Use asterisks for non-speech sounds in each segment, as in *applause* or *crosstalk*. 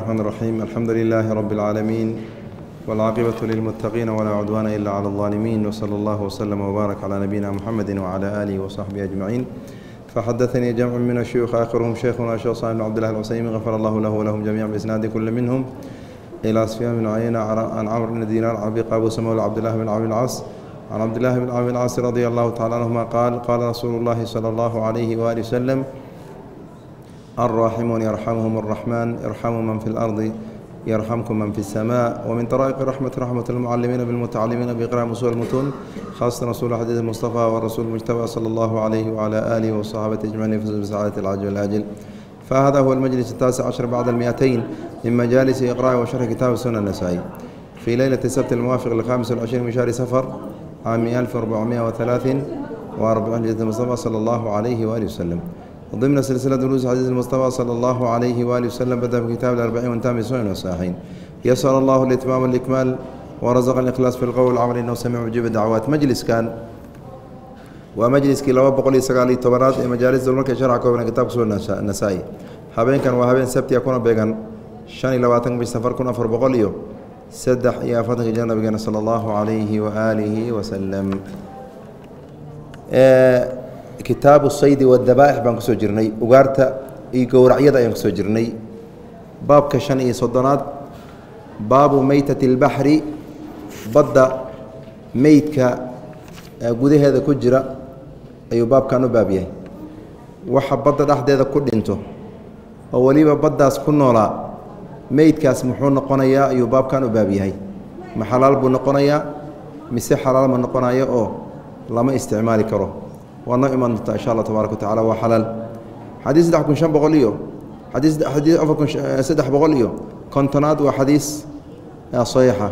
الرحمن الرحيم الحمد لله رب العالمين والعاقبة للمتقين ولا عدوان إلا على الظالمين وصلى الله وسلم وبارك على نبينا محمد وعلى آله وصحبه أجمعين فحدثني جمع من الشيوخ آخرهم شيخنا الشيخ صالح بن عبد الله العثيمين غفر الله له ولهم جميعا بإسناد كل منهم إلى سفيان بن عيينة عن عمرو بن دينار عن أبو سمول عبد الله بن عبد العاص عن عبد الله بن عبد العاص رضي الله تعالى عنهما قال قال رسول الله صلى الله عليه وآله وسلم الراحمون يرحمهم الرحمن يرحم من في الأرض يرحمكم من في السماء ومن طرائق رحمة رحمة المعلمين بالمتعلمين بإقرام أصول المتون خاصة رسول حديث المصطفى والرسول المجتبى صلى الله عليه وعلى آله وصحابة أجمعين في سعادة العاجل فهذا هو المجلس التاسع عشر بعد المئتين من مجالس إقراء وشرح كتاب السنة النسائي في ليلة السبت الموافق للخامس والعشرين من شهر صفر عام 1443 وأربعين صلى الله عليه وآله وسلم ضمن سلسلة دروس حديث المصطفى صلى الله عليه وآله وسلم بدأ في كتاب الأربعين وانتهى بسنن والصحيحين يسأل الله الإتمام والإكمال ورزق الإخلاص في القول والعمل إنه سميع مجيب الدعوات مجلس كان ومجلس لaba boqol iyo sagaal iyo tobanaad ee majaalista marka sharca kooban kitaabka suna nasaa-i habeenkan waa habeen sabtiya kuna beegan shan iyo labaatan bish safar kun afar boqol iyo saddex iyo afartanka jir nabigeena sala allahu calayhi waaalihi wasalam kitaabu saydi wadabaaix baan ku soo jirnay. Ugaarta iyo gowracyada ayaan ku soo jirnay. Baabka shan iyo soddonaad baabu meytati اlbaxri badda meydka gudaheeda ku jira ayuu baabkan u baab yahay. Waxa badda dhexdeeda ku dhinto oo weliba baddaas ku noolaa meydkaas muxuu noqonayaa ayuu baabkan u baab yahay. Ma xalaal buu noqonayaa mise xalaal ma noqonayo oo lama isticmaali karo waa noo iman doontaa insha allah tabaaraka wa tacala waa xalaal xadiis saddex kun shan boqol iyo xadiis xadiis afar kun saddex boqol iyo kontonaad waa xadiis saxiixa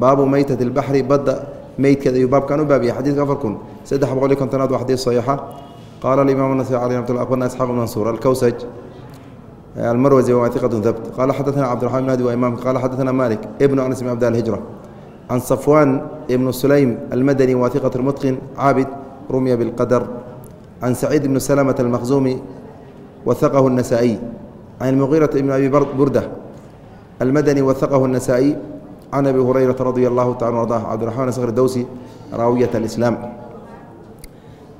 baabu meytati اlbaxri badda meydkeed ayuu baabkan u baabiyay xadiidka afar kun saddex boqol iyo kontonaad waa xadiis saxiixa qaala alimaam nasai aleh ramat lla abarna isxaaq mansuur alkowsaj almarwazi waa iqatu dabt qaala xadaثana cabdiraxman bn hadi waa imamka qala xadaثana malik ibnu anas bn abd alhijra can safwan ibnu sulaym almadani waa iqat mutqin caabid rumya bاlqadr can saciid bni slmة almaqzumi wahaqahu الnasaa-iy can mugiiraةa ibn abi burda almadani wahaqahu الnasaa-iy can abi hurayrata radi allahu taala arda cabdiraxmaan skhr dowsi raawiyat alislaam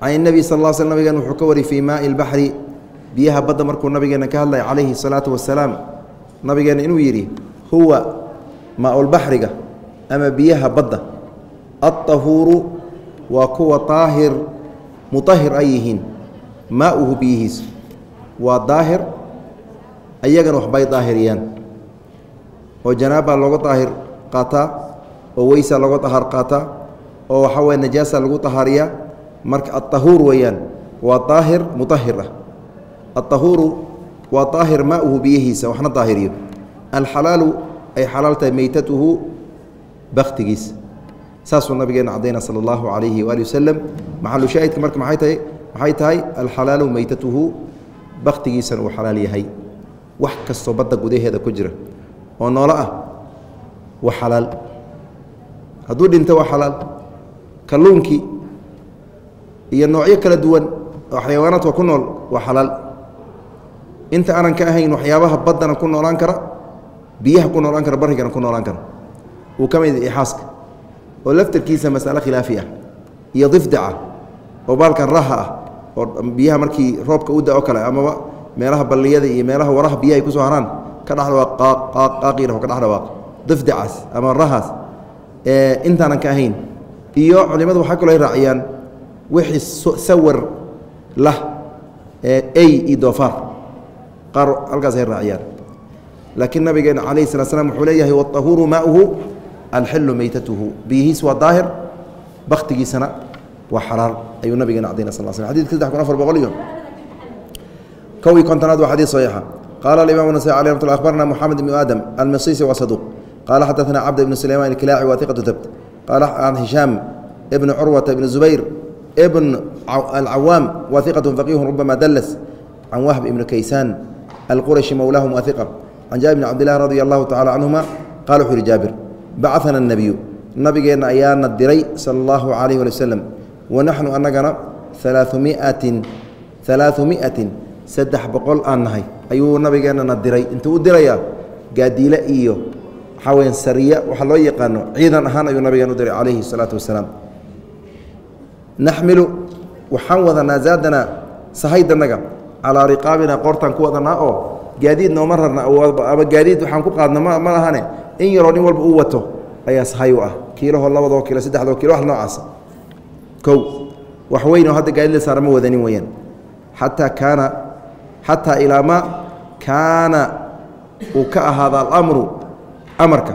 can اnebi sal l sl nabigeen wuxuu ka wari fii maai اlbaxri biyaha badda markuu nabigeena ka hadlaya calayhi الsalaatu wasalaam nabigeena inuu yidhi huwa maaulbaxriga ama biyaha badda aلطahuuru waa kuwa aahir muahir ay yihiin maauhu biyihiisa waa daahir ayagana waxbay daahiriyaan oo janaabaa looga daahir qaataa oo weysaa looga dahaar qaataa oo waxaa weye najaasa lagu dahaariyaa marka aahuur weeyaan waa aahir muahir ah. Aahuuru waa aahir maauhu biyihiisa waxna daahiriyo alxalaalu ay xalaal tahay meytatuhu baktigiis saasuu nabigeena cadayna sala allahu calayhi waali wasalam maxalu shaahidka marka maxay tahay? Maxay tahay? Alxalaalu meytatuhu baktigiisana uu xalaal yahay. Wax kastoo badda gudaheeda ku jira oo noolo ah waa xalaal. Hadduu dhinto waa xalaal. Kalluunkii iyo noocyo kala duwan oo xayawaanaadka ku nool waa xalaal. Inta aanan ka ahayn waxyaabaha baddana ku noolaan kara biyaha ku noolaan kara barrigana ku noolaan kara. Uu ka mid ixaaska oo laftarkiisa masalo khilaafi ah iyo difdaca oo baalkan raha ah oo biyaha markii roobka u da'o kale amaba meelaha balliyada iyo meelaha waraha biyaha ay ku soo haraan ka dhexdhawaaq ka dhexdhawaaq difdacaas ama rahaas intaanan ka ahayn. Iyo culimadu waxaa kaloo ay raaciyaan wixii sawar lah ey iyo doofaar qaar halkaas ay raaciyaan. Laakiin nabigeena calayhi salat slam wuxuu leeyahay waطahuuru maauhu alxilu meytatuhu biyihiis waa daahir baktigiisana waa xalaal ayuu nabigeena cadayna sal sl xadidka saddex kun afar boqol iyo kow iyo kontonaad waa xadiis saxiixa qaala alimam nasai aleh ramat akhbarna moxamed ibnu aadam almisisi waa saduuq qaala xadaثna cabd ibn sulayman ilkilaaci waa iqatu tabt qaala can hishaam ibn curwata ibn zubayr ibn alcawaam waa iqatu faqihun rubama dallas. Can wahb ibn kaysaan alqurashi mowlaahum waa iqa can jaabir bn cabdillahi radi allahu tacala canhuma qala wuxu uhi jaabir bacana الnebiyu nabigeenna ayaana diray sala اllahu calayh wali wasalam wanaxnu annagana alaaثumiatin alaaثu miatin saddex boqol aan nahay ayuu nabigeennana diray intuu u dirayaa gaadiile iyo waxaa weya sariya waxaa loo yaqaano ciidan ahaan ayuu nabigan u diray calayhi الsalaatu wasalaam naxmilu waxaan wadanaa zaadana sahaydanaga calaa riqaabina qoortaan ku wadanaa oo gaadiid nooma rarna ama gaadiid waxaan ku qaadna ma ma lahane in yaroo nin walba uu wato ayaa sahay u ah. Kiilahoo labadoo kiilo saddexdoo kilo wax noocaas kow wax weyn oo hadda gaadiid la saara ma wadanin weyaan xataa kaana xataa ilaa ma kaana uu ka ahaada alamru amarka.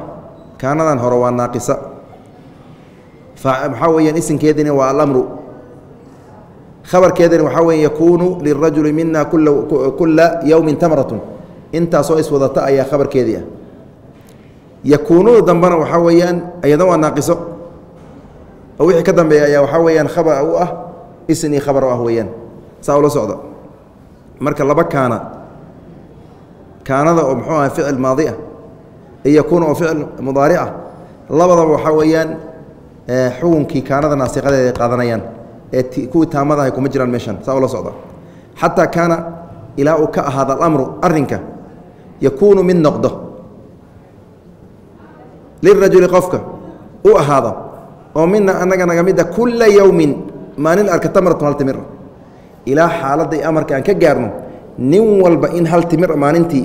Kaanadan hore waa naaqisa. Maxaa weyaan isinkeedina waa alamru khabarkeedani waxaa weeye yakuunu lirajuli mina kula yowmin tamratun intaasoo iswadata ayaa khabarkeedii ah yakuunuda dambena waxaa weeyaan ayadna waa naaqiso. Oo wixii ka dambeeya ayaa waxaa weeyaan khabar u ah isin iyo khabar u ah weeyaan. Saa ula socda marka laba kaana kaanada oo muxuu aha ficil maadi ah iyo yakuuna oo ficil mudaaric ah labadaba waxaa weeyaan xukunkii kaanada naasiqadeeda ay qaadanayaan ee kuwii taamadahay kuma jiraan meeshan. Saa ula socda xataa kaana ilaa uu ka ahaada alamru arrinka yakuunu mid noqdo lirajuli qofka u ahaado oo mina anaga naga mida kula yowmin maalin arka tamratun hal timir ilaa xaaladday amarka aan ka gaarno nin walba in hal timir maalintii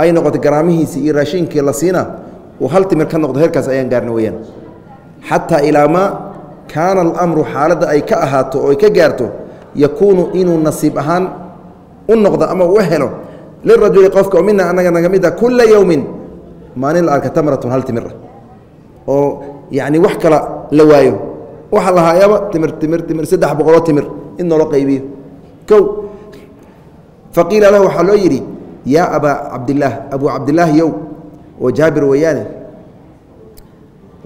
ay noqoto garaamihiisii iyo raashinkii la siina uu hal timir ka noqdo heerkaas ayaan gaarna weyaan xataa ilaa maa kaana alamru xaaladda ay ka ahaato oo ay ka gaarto yakuunu inuu nasiib ahaan u noqdo ama u helo lirajuli qofka oo mina anaga naga mida kula yowmin maalin la arka tamratun hal timir. Ah oo yacni wax kala la waayo. Waxa lahaayaba timir timir timir saddex boqoloo timir in noola qaybiyo. Kow faqiila lahu waxaa loo yidhi yaa abaa cabdillaah abuu cabdillaahi yow oo jaabir weeyaane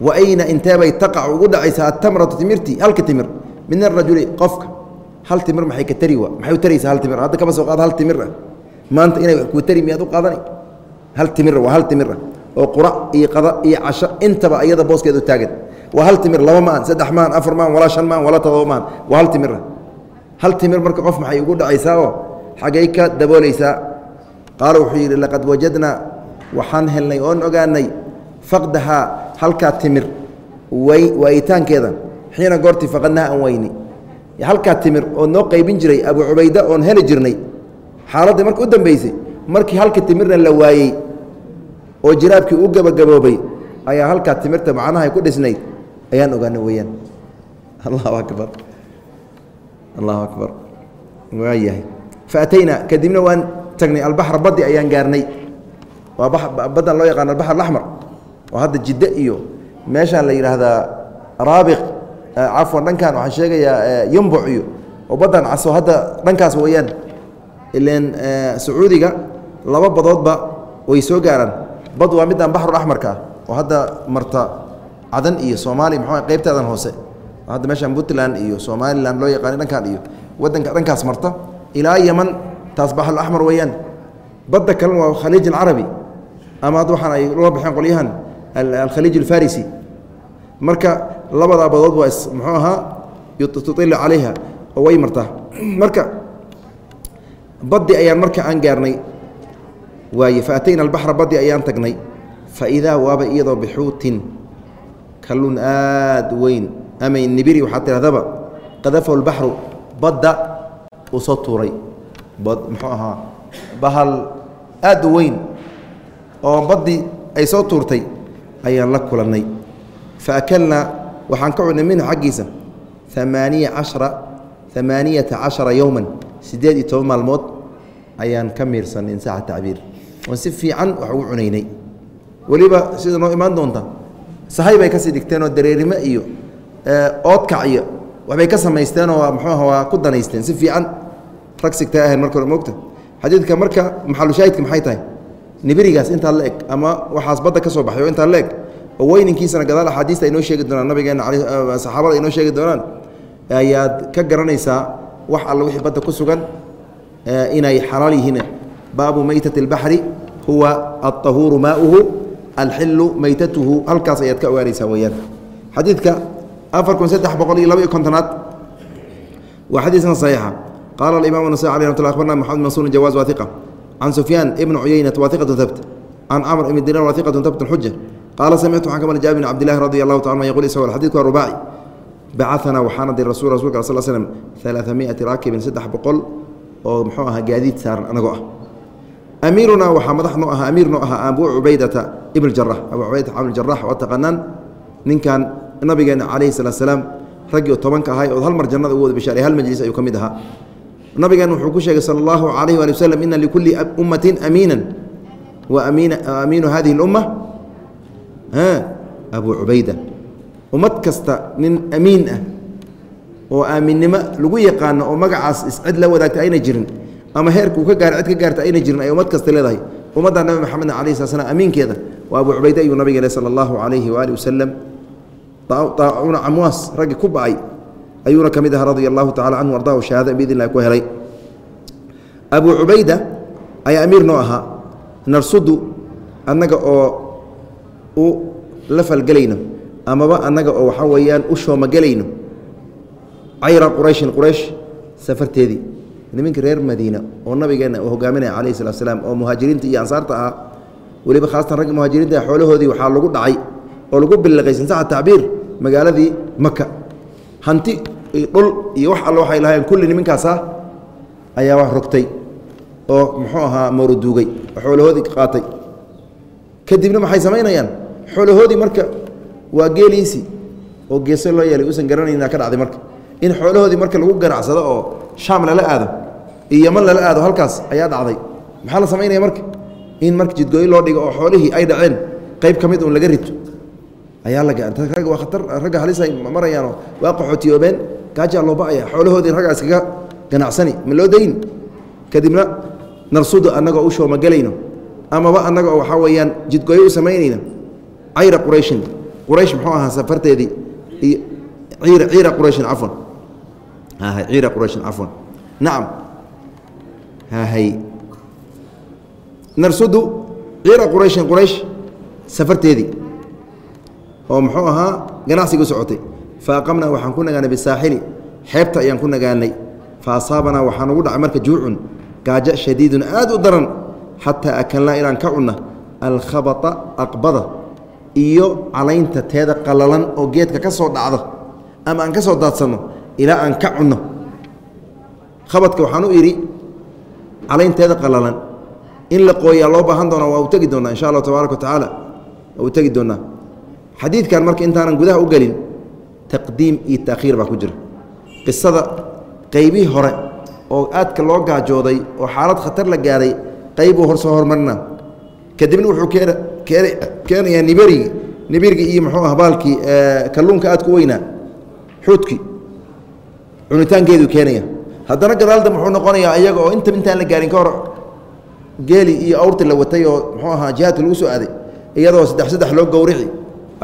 wa ayna inteebay taqacu ugu dhacaysaa atamratu timirtii halka timir min arajuli qofka hal timir maxay ka tari wa maxay u taraysaa hal timir? Hadda kama soo qaado hal timir ah. Maanta inay wax kuu tari miyaad u qaadanay hal timira waa hal timir ah oo qura iyo qada iyo casho intaba iyada booskeedu taagan waa hal timir laba maan saddex maan afar maan walaa shan maan walaa todoba maan. Waa hal timir ah. Hal timir marka qof maxay ugu dhacaysaa oo xaggay ka daboolaysaa qaala wuxuu yidhi laqad wajadnaa waxaan helnay oon ogaanay faqdahaa halkaa timir waayitaankeeda xiina goortii faqadnaha aan weyni halkaa timir oo noo qaybin jiray abu cubayda oon heli jirnay. Xaaladdii marka u dambeysay markii halka timirna la waayey oo jiraabkii u gebagaboobay ayaa halkaa timirta macnahay ku dhisnayd ayaan ogaanay weyaan allahu akbar. Allahu akbar. Waayahay faataynaa kadibna waan tagnay albaxra baddi ayaan gaarnay. Waa baddan loo yaqaan albaxr alaxmar oo hadda jidde iyo meeshaan la yidhaahdaa raabiq cafwan dhankan waxaan sheegayaa yumbuc iyo oo baddan caso hadda dhankaas weeyaan ilan sacuudiga laba badoodba way soo gaaraan bad waa midaan baxrulaxmarka ah oo hadda marta cadan iyo soomaaliya muxuu qaybteedan hoose. Hadda meeshaan puntland iyo somalilan loo yaqaani dhankaan iyo wadanka dhankaas marta ilaa yeman taas baxrulaxmar weeyaan. Badda kalena waa khaliij alcarabi ama hadda waxaan ay loo baxeen qolyahan alkhaliij alfarisi. Marka labadaa badood waa is muxuu ahaa tutili calayha oo way martaa marka baddi ayaan marka aan gaarnay waaye faatayna albaxra baddi ayaan tagnay faidaa waaba iyadoo bixuutin kalluun aad weyn ama nibiri waxaa tidhahdaba qadafahu lbaxru badda uu soo tuuray. Muxuu ahaa bahal aad u weyn oo baddii ay soo tuurtay ayaan la kulannay. Fa akalnaa waxaan ka cunay minhu xaggiisa amaaniya cashara amaaniyata cashara yowman siddeed iyo toban maalmood ayaan ka miirsanay in saaca tacbiir oon si fiican wax ugu cunaynay. Weliba sida noo imaan doonta sahay bay ka sii dhigteenoo dareerimo iyo oodkac iyo waxbay ka samaysteenoo muxuu aha waa ku danaysteen. Si fiican rag sigtay ahayn marka moogta xadiidka marka maxalushaahidka maxay tahay? Nibirigaas intaa la eg ama waxaas badda ka soo baxay oo intaa la eg oo weyninkiisana gadaal axaadiista ay noo sheegi doonaan nabigeena saxaabada ay noo sheegi doonaan ayaad ka garanaysaa wax alla wixii badda ku sugan inay xalaal yihiin. Baabu maytati اlbaxri huwa aلطahuuru maauhu alxilu maytatuhu halkaas ayaad ka ogaanaysaa weyaan xadiidka afar kun saddex boqol iyo laba iyo kontonaad waa xadiiskan صaxiixa qaala imam النasai alي mat abarna mxamed mansuur jawaaz waثiqa can sufyaan ibn cuyeynata waثiqatu habt can camr ibn dinar wahiqatu tabt xuja qaala samictu waxaan ka mari jaabir bn cabdillahi radi allahu taala yqul isagoo xadidku waa rubaaci bacaanaa waxaana dir rasul rasulka sal slm alaaa miati raakibin saddex boqol oo muxuu ahaa gaadiid saaran anagoo ah amiirunaa waxaa madax noo ahaa amiir noo ahaa abu cubaydata ibn abu cubaydata ibn waa taqaanaan ninkan nabigeena calayhi salaat slaam raggii tobanka ahay oo hal mar jannada ugu wada bishaaray hal majlis ayuu ka mid ahaa. Nabigeena wuxuu ku sheegay sala allahu calayhi waali waslem ina likulli ummatin amiinan wa amiinu hadihi اlumma abu cubayda ummad kasta nin amiin ah oo aaminnimo lagu yaqaano oo magacaas iscid la wadaagta ayna jirin ama heerkuu ka gaara cid ka gaarta ayna jirin ay ummad kasta leedahay. Ummadda nabi maxamedna alayh slat slam amiinkeeda waa abu cubayde ayuu nabiga le sala allahu calayhi waali wasalam daacuna camwaas raggii ku ba'ay. Ayuuna ka mid aha radia allahu tacala canhu ardahu shahaada biidn ku helay. Abu cubayda ayaa amiir noo ahaa. Narsudu annaga oo u la falgelayno amaba annaga oo waxaa weeyaan u shoomogelayno cayra qurayshin quraysh safarteedii niminka reer madiina oo nabigeenna uu hogaaminaya calayhi salatu salaam oo muhaajiriinta iyo ansaarta ahaa weliba khaasatan ragga muhaajiriinta xoolahoodii waxaa lagu dhacay oo lagu billiqaysan saxa tacbiir magaaladii maka hanti dhul iyo wax alle waxay lahaayeen kulli niminkaasa ayaa wax rogtay oo muxuu ahaa mawraduugay oo xoolahoodii qaatay. Kadibna maxay samaynayaan? Xoolahoodii marka waa geeliisii oo geeso loo yeelay uusan garanayna ka dhacday marka. In xoolahoodii marka lagu ganacsado oo shaam lala aado iyo yaman lala aado halkaas ayaa dhacday. Maxaa la samaynaya marka? In marka jidgooyo loo dhigo oo xoolihii ay dhaceen qayb ka mid uun laga rito. Ayaa la ragga waa khatar ragga halisay marayaanoo waa qaxootiyoobeen gaajaa loo ba'aya xoolahoodii raggaa iskaga ganacsani ma loo dayn? Kadibna narsudu annagoo u shoomogelayno amaba annaga oo waxaa weeyaan jidgooyo u samaynayna cayra qurayshin. Quraysh muxuu ahaa safarteedii iyo ciira qurayshin cafwan ciira qurayshin cafwan nacam hahay. Narsudu ciira qurayshin quraysh safarteedii oo muxuu ahaa ganacsiga u socotay. Fa aqamnaa waxaan ku nagaanay bisaaxili xeebta ayaan ku nagaanay. Fa asaabanaa waxaa nugu dhacay marka juucun. Gaajo shadiidun aad u daran. Xataa akalnaa inaan ka cunna alkhabata aqbada iyo calaynta teeda qallalan oo geedka ka soo dhacdo ama aan ka soo daadsanno ilaa aan ka cunno. Khabadka waxaan u idhi calaynteeda qallalan. In la qooyaa loo baahan doonaa waa u tegi doonaa insha allahu tabaaraka wa tacaala waa u tegi doonaa. Xadiidkan marka intaanan gudaha u gelin taqdiim iyo taakhiir baa ku jira. Qisada qaybihii hore oo aadka loo gaajooday oo xaalad khatar la gaaray qaybuu hor soo hormarina kadibna wuxuu keen keen keenayaa niberigi nibirgi iyo muxuu ah baalkii kalluunka aad ku weynaa xuudkii cunitaankeeduu keenaya. Haddana gadaalda muxuu noqonayaa iyaga oo inta intaan la gaarin ka hor geeli iyo awrti la watay oo muxuu ahaa jihaadka lagu soo aaday iyadoo saddex saddex loo gowrici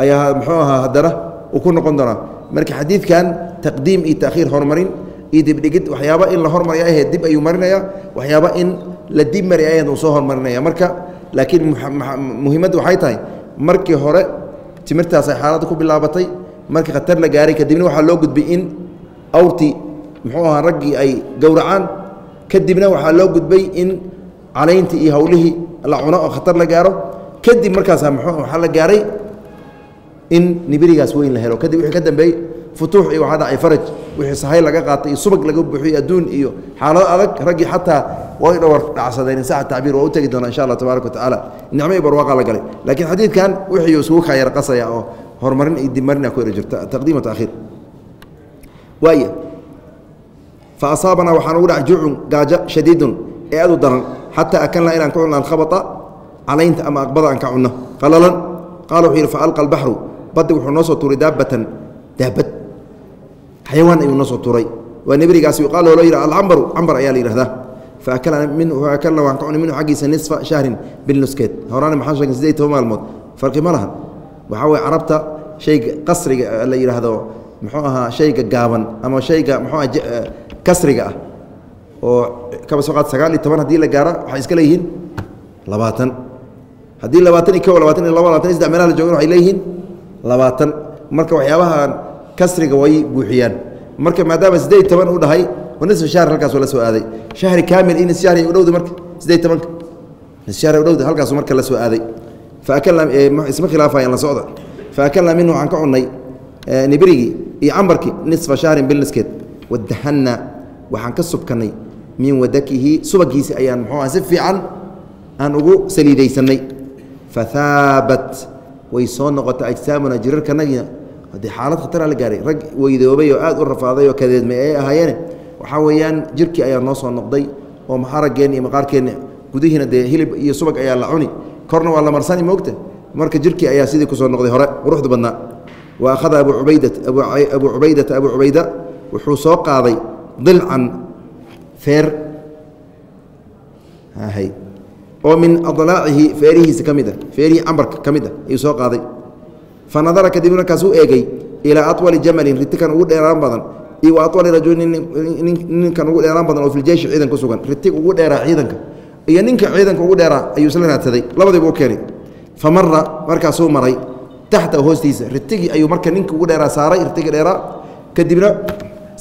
ayaa muxuu ahaa haddana uu ku noqon doonaa. Marka xadiidkan taqdiim iyo taakhiir horumarin iyo dibdhigid waxyaaba in la hormarya ahayd dib ayuu marinaya waxyaaba in la dib mari ahayd uu soo hormarinaya. Marka laakiin muhiimaddu waxay tahay markii hore timirtaasay xaaladda ku bilaabatay markii khatar la gaaray kadibna waxaa loo gudbay in awrtii muxuu ahaa raggii ay gowracaan. Kadibna waxaa loo gudbay in calayntii iyo hawlihii la cuno oo khatar la gaaro. Kadib markaasa muxuu waxaa la gaaray in nibirigaas weyn la helo. Kadib wixii ka dambeeyey futuux iyo waxaa dhacay faraj wixii sahay laga qaatay iyo subag laga buuxiyo adduun iyo xaalado adag. Raggii xataa way dhowr dhacsadeen in saxa tacbiir waa u tegi doona insha allah tabaaraka watacaala nicmo iyo barwaaqa la galay. Laakiin xadiidkan wixii isugu kaayar qasaya oo horumarin iyo dibmarina ku eri jirta. Taqdiim wa taakhiir waaya fa asaabanaa waxaa nugu dhacay juucun gaajo shadiidun ee aad u daran xataa akalnaa inaan ka cunna alkhabata calaynta ama aqbada aan ka cunno. Qalalan qaala wuxuu yidhi fa alqa albaxru baddi wuxuu noo soo tuuray daabbatan daabad. Xayawaan ayuu noo soo tuuray. Waa nebrigaasi yuqaal loo yidhi alcambaru cambar ayaa la yidhahdaa. Faakalna waan ka cunay minhu xaggiisa nisfa shahrin bil nuskeed. Horaana maxaan sheegay siddeed toban maalmood? Farqi ma lahan waxaa weye carabta shayga qasriga la yidhaahdo muxuu ahaa shayga gaaban ama shayga muxuu aha kasriga ah oo kaba soo qaad sagaal iyo toban haddii la gaaro waxay iska leeyihiin labaatan. Haddii labaatan iyo ko labaatan iyo laba labatan iyo meelaha la joogan waxay leeyihiin labaatan. Marka waxyaabahan kasriga way buuxiyaan. Marka maadaama siddeed toban u dhahay nisfa shahr halkaas la soo aaday. Shahri kaamil in shahri u dhowda marka siddeed tobanka. Nishaar dhowda halkaasu marka la soo aaday. Faakalna isma khilaafayaan la socda. Faakalnaa minhu waxaan ka cunnay nibrigii iyo cambarkii nisfa shahrin bilniskeed. Wadahanna waxaan ka subkanay. Min wadakihi subagiisi ayaan muxuu aha si fiican aan ugu saliidaysanay fathaabat way soo noqotay ajsaamuna jirarkanagina haddii xaalad khatara la gaaray rag weydoobay oo aad u rafaaday oo kadeedmay ay ahaayeene waxaa weeyaan jirkii ayaa noo soo noqday oo maxaraggeenni iyo maqaarkeenni gudihiina dee hilib iyo subag ayaa la cuni korna waa la marsani moogta marka jirkii ayaa sidii ku soo noqday hore quruxda badnaa wa akhada abu ubaydat abu cubaydata abu cubayda wuxuu soo qaaday dilcan feer. Oo min adlaacihi feerihiisa ka mid a feerihii cambarka ka mid a ayuu soo qaaday. Fa nadara kadib markaas u eegay ilaa aطwali jamalin ritikan ugu dheeraan badan iyo wa aطwali rajulin ninkan ugu dheeraan badan oo filjeyshi ciidan ku sugan ritig ugu dheeraa ciidanka iyo ninka ciidanka ugu dheeraa ayuu isla raadsaday labadiiba u keenay. Fa mara markaasuu maray taxta hoostiisa. Ritigii ayuu marka ninka ugu dheeraa saaray ritigii dheeraa. Kadibna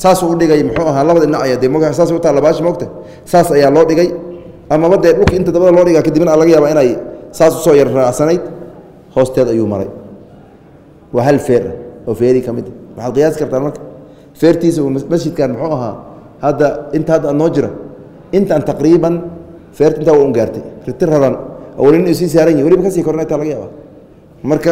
saasuu u dhigay muxuu ahaa labada dhinac aya dee saas u taalla baashi moogta saas ayaa loo dhigay. Amaba dee dhulka inta dabada loo dhigaa kadibna laga yaaba inay saas u soo yar raacsanayd hoosteed ayuu maray. Waa hal feer oo feerii ka mid. Waxaad qiyaasi kartaan marka. Feertiisa masjidkan muxuu ahaa hadda inta hadda noo jira intan taqriiban feerta intaa waa un gaartay. Riti raran oo weli nin sii saaran yahi weliba ka sii korna intaa laga yaaba marka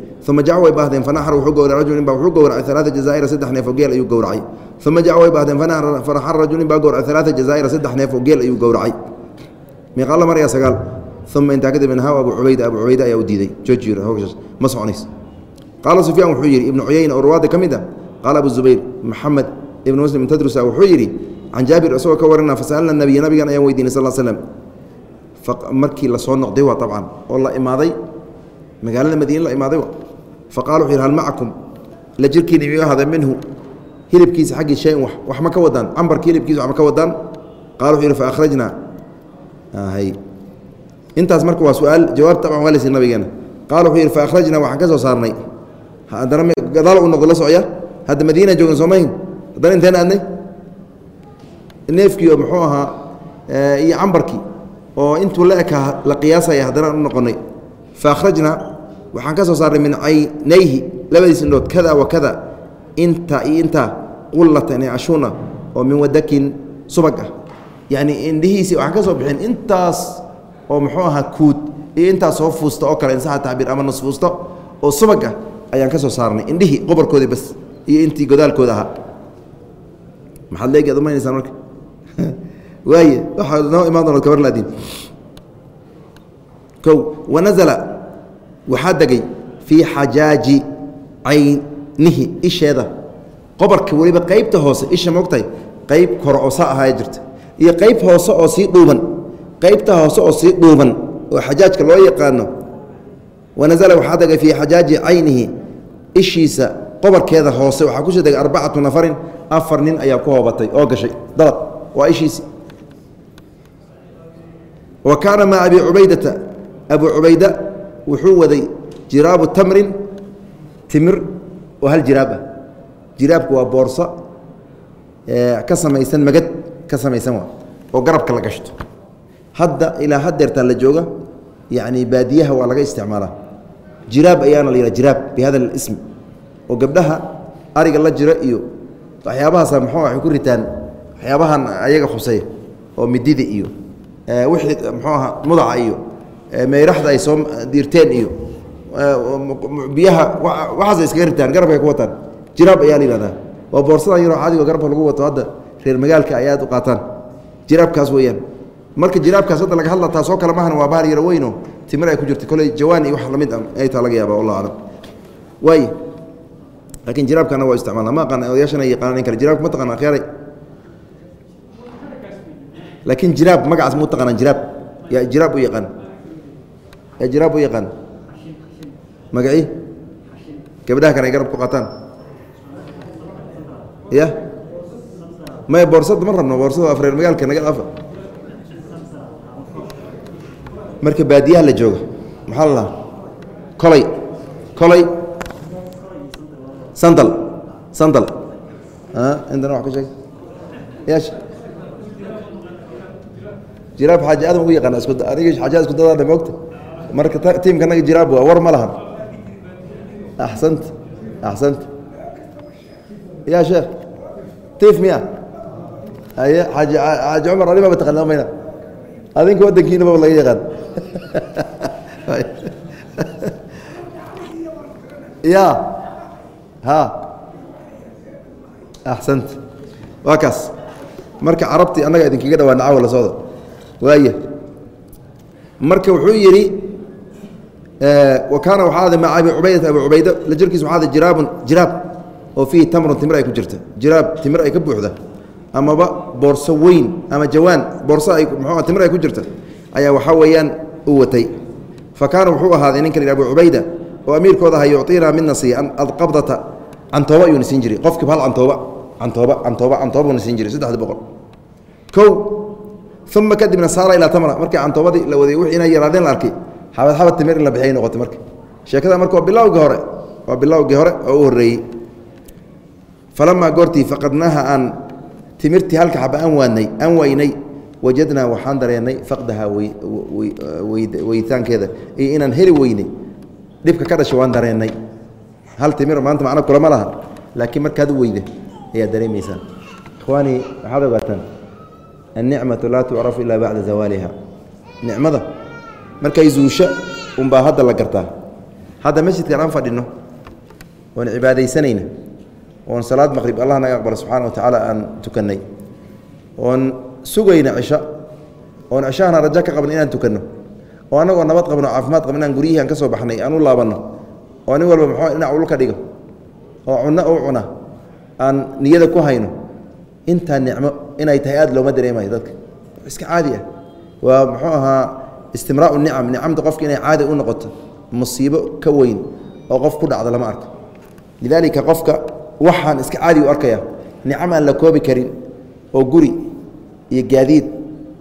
uma jacu way fanaxara wuxuu gowracay rajulu nin baa wuxuu gowracay alaaa jazaa'ira saddex neef oo geel ayuu gowracay uma jacu way baahdeen fanaxara rajulu nin baa gowracay alaaa jazaa'ira saddex neef oo geel ayuu gowracay meeqaa maraya sagaal uma intaa kadib nahaa abu cubayda abu cubayda ayaa u diiday joojiir ma soconays qaala sufyaan wuxuu yidhi ibnu cuyayna oo ruwaadda ka mid a qaala abu zubayr maxamed ibnu muslim tadrusa wuxuu yidhi can jaabir isagoo ka warina fasalna nabiya nabigan ayaan weydiinay sal slm markii la soo noqday waa abcan oo la imaaday magaalada madiine la imaaday faqala wuxuu yidhi hal macakum? La jirkiina miga hada minhu. Hilibkiisa xaggii shayin wax ma ka wadaan? Cambarka hilibkiisa wax ma ka wadaan? Qala wuxuu yidhi faakhrajna hay intaas marka waa su'aal jawaab tabcan waa laysi nabigeena qala wuxuu yidhi faakhrajna waxaan ka soo saarnay. Haddana gadaal u noqdo la socya? Hadda madiina joogna soomahin haddana inteen aadnay? Neefkii oo muxuu ahaa iyo cambarkii oo intuu la ekaa la qiyaasaya haddana u noqonay. Faakhrajna waxaan ka soo saarnay min caynayhi labadiis indhood kada wa kada iyo intaa qullatan ashuna oo min wadakin subag ah. Yacni indhihiisii waxaan ka soo bixin intaas oo muxuu ahaa kuud iyo intaas soo fuusta oo kale insaxa tacbiir ama nus fuusta oo subag ah ayaan ka soo saarnay indhihii qobarkoodii bas iyo intii godaalkooda ahaa. Maxaad leegi ad umaynaysaan marka? *laughs* Waaye waxaa noo imaan doona kabar kow wanazala waxaa degay fii xajaaji caynihi isheeda. Qobarka weliba qeybta hoose isha moogtahay qeyb kore oo saa ahaaya jirta. Iyo qeyb hoose oo sii dhuuban. Qeybta hoose oo sii dhuuban oo xajaajka loo yaqaano wanazala waxaa degay fii xajaaji caynihi ishiisa qobarkeeda hoose. Waxaa ku soo degay arbacatu nafarin afar nin ayaa ku hoobatay oo gashay. Dalab waa ishiisi. Wa kaana maa abi cubaydata abu cubayda wuxuu waday jiraabu tamrin timir oo hal jiraab ah jiraabku waa boorso ka samaysan magad ka samaysan waa oo garabka la gashto. Hadda ilaa hadeertaan la jooga yacni baadiyaha waa laga isticmaalaa jiraab ayaana la yidhaha jiraab bi hada ism. Oo gabdhaha ariga la jira iyo waxyaabahaasa muxuu waxay ku ritaan waxyaabahan ayaga khuseeya oo midida iyo wixii muxuu ahaa mudaca iyo meyraxda ay soo diirteen iyo biyaha waxaasay iskaga ritaan garabka ay ku wataan. Jiraab ayaa la yihahdaa waa boorsadan yaroo caadigo garabka lagu wato hadda reer magaalka ay aad u qaataan. Jiraabkaas weeyaan. Marka jiraabkaas hadda laga hadla taasoo kale mahan waa bahar yaro weyno timir ay ku jirta koley jawaan iyo wax la mid ah ay taa laga yaaba wallahu aclam. Waay laakiin jiraabkana waa isticmaalna ma aqaan odayaashana yaqaanaan in kale. Jiraabka ma taqana akhyaaray. Laakiin jiraab magacaas mu taqaanaan jiraab. Yaa jiraab u yaqaan jiraab u yaqaan. Magacii? Gabdhaha kan ay garab ku qaataan. Ya maya boorsada ma rabno boorsada afreer magaalka naga afa marka baadiyaha la jooga maxaa la lahaa? Kolay. Kolay. Sandal. Sandal. Intana wax ka sheeg. Yash. Jiraab xaaji aadam ugu yaqaana isku aniga xaajaad isku dadaana moogta marka tiimka naga jiraab waa war ma lahan axsant axsant. Ya sheekh tiif miya? Aye xaaji xaaji cumar ani baba taqaana mayna. Adinka waddankiina baba laga yaqaan. *laughs* Ya. Ha. Axsant. Waa kaas. Marka carabtii annaga idinkaga dhawaa nacaw la socda. Waaya marka wuxuu yidhi kaana waxaa aday maca abi cubaydata abi cubayda la jirkiis aday jiraabun jiraab oo fiihi tamrun timir ay ku jirta. Jiraab timir ay ka buuxda amaba boorso weyn ama jawaan boorso ay mxuu timir ay ku jirta ayaa waxaa weeyaan u watay. Fa kaana wuxuu ahaaday ninka la abu cubayda oo amiirkooda aha yucطiinaa midna siiya alqabdata cantooba ayuuna siin jiray. Qofkiiba hal cantooba cantooba cantooba cantooba buuna siin jiray saddexda boqol. Kow uma kadibna saara ilaa tamra markii cantoobadii la waday wixii inay yaraadeen la arkay xabad xabad timir in la bixiyay noqotay marka. Laa tucrafu ilaa bacda zawaaliha nicmada markay zuusho unbaa hadda la gartaa. Hadda masjidkan aan fadhino oon cibaadaysanayna. Oon salaad maqrib allah naga aqbala subxaana wa tacaala aan tukannay. Oon sugayna cisho. Oon cishahana rajo ka qabna inaan tukanno. Oo annagoo nabad qabno caafimaad qabno inaan guryihii aan ka soo baxnay aan u laabanno. Oo nin walba muxuu dhinac ulka dhigo. Oo cunno u cuna aan niyada ku hayno. Intaa nicmo inay tahay aad looma dareemayo dadka. Iska caadi ah. Waa muxuu ahaa istimraau nicam nicamta qofka inay caadi u noqoto musiibo ka weyn oo qof ku dhacda lama arko. Lidaalika qofka waxaan iska caadi u arkaya nicam aan la koobi karin oo guri iyo gaadiid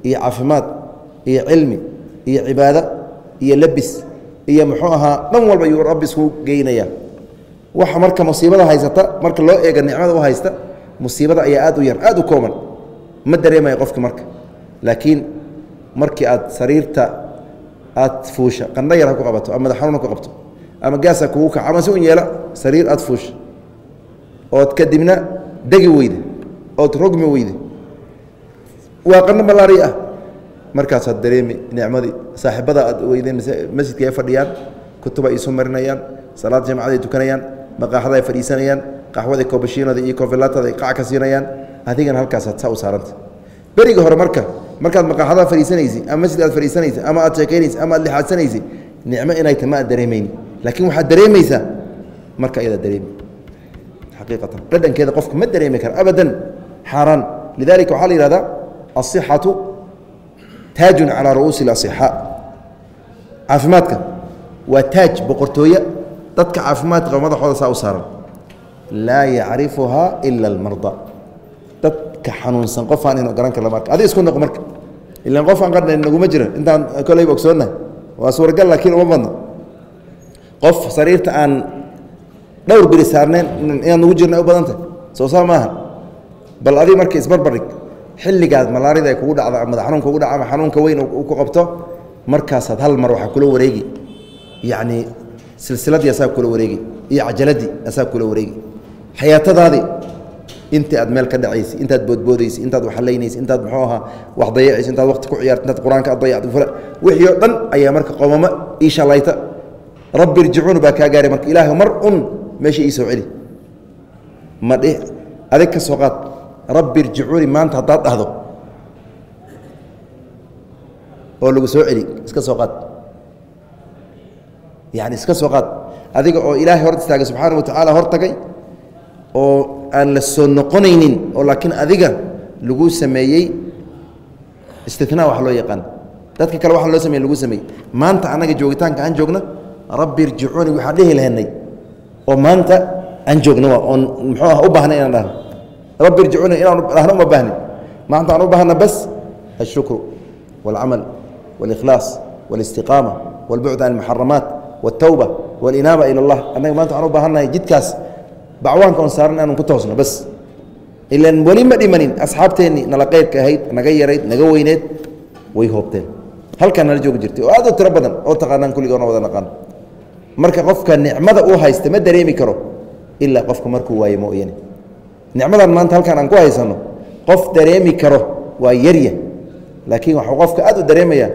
iyo caafimaad iyo cilmi iyo cibaado iyo labis iyo muxuu ahaa dhan walba yuu rabbi isku geynaya waxa marka musiibada haysata marka loo eega nicmada u haysta musiibada ayaa aad u yar aad u kooban. Ma dareemaya qofki marka. Laakiin markii aad sariirta aad fuusha. Qandha yar ha ku qabato ama madax xanuun ha ku qabto ama gaasa kugu kaco ama si un yeela sariir aad fuusha. Ood kadibna degi weyde ood rogmi weyde. Waa qandho malaari ah. Markaasaad dareemi nicmadii saaxiibada aad weydeen masjidka ay fadhiyaan kutuba ay isu marinayaan salaad jamacada ay tukanayaan maqaaxada ay fadhiisanayaan qaxwada koobashiinada iyo koofilaatada ay qac ka siinayaan adigana halkaasaad saa u saaranta. Beriga hore marka markaad maqaaxadaha fadhiisanaysi ama masjid aad fadhiisanaysa ama aad sheekaynaysa ama aad lixaadsanaysi nicmo inay tahy ma aad dareemayni laakiin waxaad dareemaysaa marka ayadaa dareemi. Xaqiiqatan. Dhadhankeeda qofka ma dareemi kara abadan. Xaaraan. Lidalika waxaa la yihahdaa asixatu taajun calaa ru'uusi اlasixaa caafimaadka waa taaj boqortooye dadka caafimaad qaba madaxooda saa u saaran. Laa yacrifuhaa ila almarda dadka xanuunsan qofaan inu garan kar adi isku noqo marka. Ilan qof aan qarnayn naguma jiran intaan kolayba ogsoonnahay waa suuragal laakiin uma badno qof sariirta aan dhowr beri saarneen inaan nugu jirna u badantah soo saa maaha. Bal adi marka isbarbardhig xilligaad malaarida ay kugu dhacdo ama xanuun kugu dhaco ama xanuunka weyn ku qabto markaasaad hal mar waxaa kula wareegi. Yacni silsiladii asaa kula wareegi. Iyo cajaladii asaa kula wareegi. Xayaatadaadii intii aad meel ka dhacaysa intaad boodboodaysa intaad waxalaynaysa intaad muxuu ahaa wax dayacaysa intaad waqti ku ciyaarta intaad qur'aanka aad dayacdo wixii oo dhan ayaa marka qoomamo ii shalayta rabbi irjicuun baa kaa gaaray marka ilaahay mar un meesha ii soo celi. Ma dhih adig ka soo qaad. Rabbi irjicuuni maanta haddaad dhahdo oo lagu soo celi iska soo qaad. Yani iska soo qaad. Adiga oo ilaahay hor istaagay subxaana wa tacaala hor oo aan la soo noqonaynin oo laakiin adiga lagu sameeyey istinaa wax loo yaqaan dadka kale waxa loo samey lagu sameeyey maanta annaga joogitaanka aan joogno rabbi irjicuuni waxaan dhihi lahanay oo maanta aan joogno oon muxuu ah u baahnay inaan dhahno rabbi irjicuuni inaan dhahno uma baahnin maanta aan u baahna bas الشhukr والcamal والإkhlaaص والاstiqaamة والbucd can الmuxaramaat والtowba والinaaba ilى اllah annaga maanta waxaan u baahannahay jidkaas bacwaanka oon saaran inaanu ku toosno bas. Ilan weli ma dhimanin asxaabteennii nala qeyrka ahayd naga yarayd naga weyneed way hoobteen. Halkaa nala joogi jirtay. Oo aad u tiro badan oo taqaanaan kulligoona wada naqaan. Marka qofka nicmada uu haysta ma dareemi karo ilaa qofka markuu waayo mooyane nicmadan maanta halkaan aan ku haysanno qof dareemi karo waa yarya. Laakiin waxuu qofka aad u dareemaya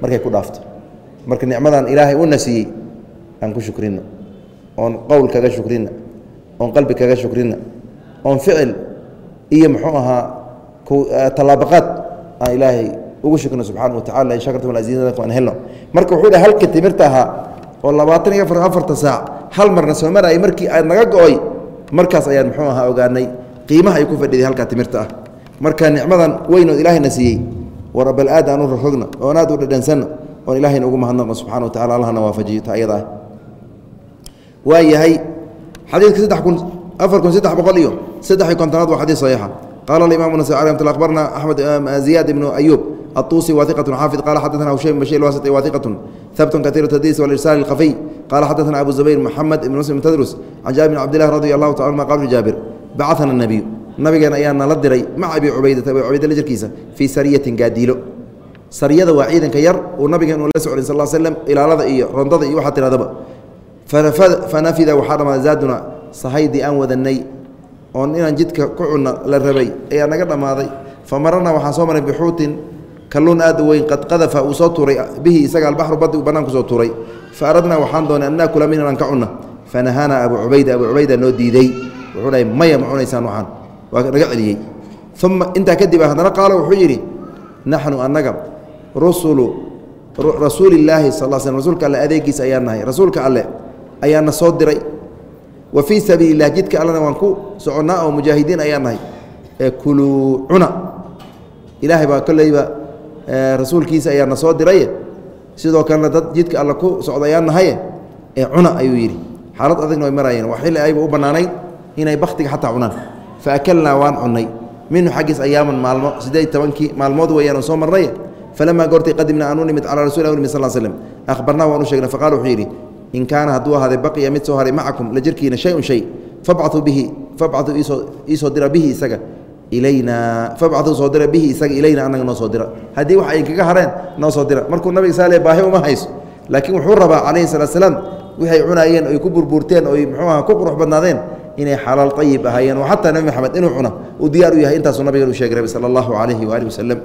markay ku dhaafto. Marka nicmadan ilaahay u nasiiyey aan ku shukrino oon qowl kaga shukrina oon qalbi kaga shukrina oon ficil iyo muxuu ahaa tallaabaqaad aan ilaahay ugu shukrino subxaana watacala shakartum aziizadakum aan helno. Marka wuxuu dhi halka timirta ahaa oo labaatan iyo afar afarta saac hal marna soo marayay markii aad naga go-oy markaas ayaan muxuu ahaa ogaanay qiimaha ay ku fadhiday halkaa timirta ah. Marka nicmadan weynood ilaahayna siiyey war bal aad aan u rogrogno oon aad u dhadhansanno oon ilahayna ugu mahadnaqno subxana wa allahna waafajiyo ta ayada ah. Waa yahay xadiidka saddex kun afar kun saddex boqol iyo saddex iyo kontonaad waa xadiis saxiixa qaala alimamu nasai alay ramat akhbarna axmed ziyaad ibnu ayuub الطuuسي واثقة xافظ قال xدثنا هشيم بشير الواسطي واثقة ثبت كثير التدليس والإرسال الخفي قال xدثنا أبو زبير محمد بن مسلم تدرس عن جابر بن عبد الله رضي الله تعالى عنه قال جابر بعثنا النبي nabigeena ayaa nala diray maca abi cubaydata abi cubayda la jirkiisa fii sariyatin gaadiilo sariyada waa ciidanka yar uu nabigeen uu la socday sal slm ilaalada iyo rondada iyo waxaa tihahdaba fanafida waxaa dhammaaday zaaduna sahaydii aan wadanay oon inaan jidka ku cunno la rabay ayaa naga dhammaaday. Fa marana waxaan soo maray bixuutin kalluun aad u weyn qad qadafa uu soo tuuray bihi isaga albaxru baddi uu bannaan ku soo tuuray. Fa aradnaa waxaan doonay an naakula min inaan ka cunno fanahaana abu cubayda abu cubayda noo diiday. Wuxuu dhahay maya ma cunaysaan waxaan. Waa naga celiyey. Uma intaa kadib haddana qaala wuxuu yidhi naxnu annaga rusulu rasuulillaahi sal sl rasuulka alle adeegiisa ayaan nahay. Rasuulka alle ayaana soo diray. Wa fii sabiili lah jidka allena waan ku soconnaa oo mujaahidiin ayaan nahay. Kuluu cuna. Ilaahay baa kolleyba rasuulkiisa ayaana soo diraye sidoo kalena dad jidka alle ku socda ayaan nahaye ee cuna ayuu yidhi. Xaalad adagna way maraayeen waa xilli ayba u bannaanayn inay bakhtiga xataa cunaan. Faakalnaa waan cunnay. Minhu xaggiis ayaaman maalmo siddeed tobankii maalmood weeyaan soo marnay? Falamaa goortay qadimna aan u nimid calaa rasul nimid sal slm ahbarnaa waan u sheegnay faqala wuxuu yidhi in kaana hadduu ahaaday baqiya mid soo haray macakum la jirkiina shay un shay fabcuu bihi fabcuu iisoo dira bihi isaga ilaynaa fabcuu soo dira bihi isaga ilayna annaga noo soo dira haddii wax ay kaga hareen noo soo dira markuu nabiga saale baahi uma hayso laakiin wuxuu rabaa calayhi salaat slaam waxay cunaayeen oy ku burbuurteen oy muxuu aha ku qurux badnaadeen inay xalaal ayib ahaayeen oo xataa nebi maxamed inuu cuna uu diyaar u yahay intaasuu nabigan u sheegi rabay sala allahu calayhi waaalih wasalam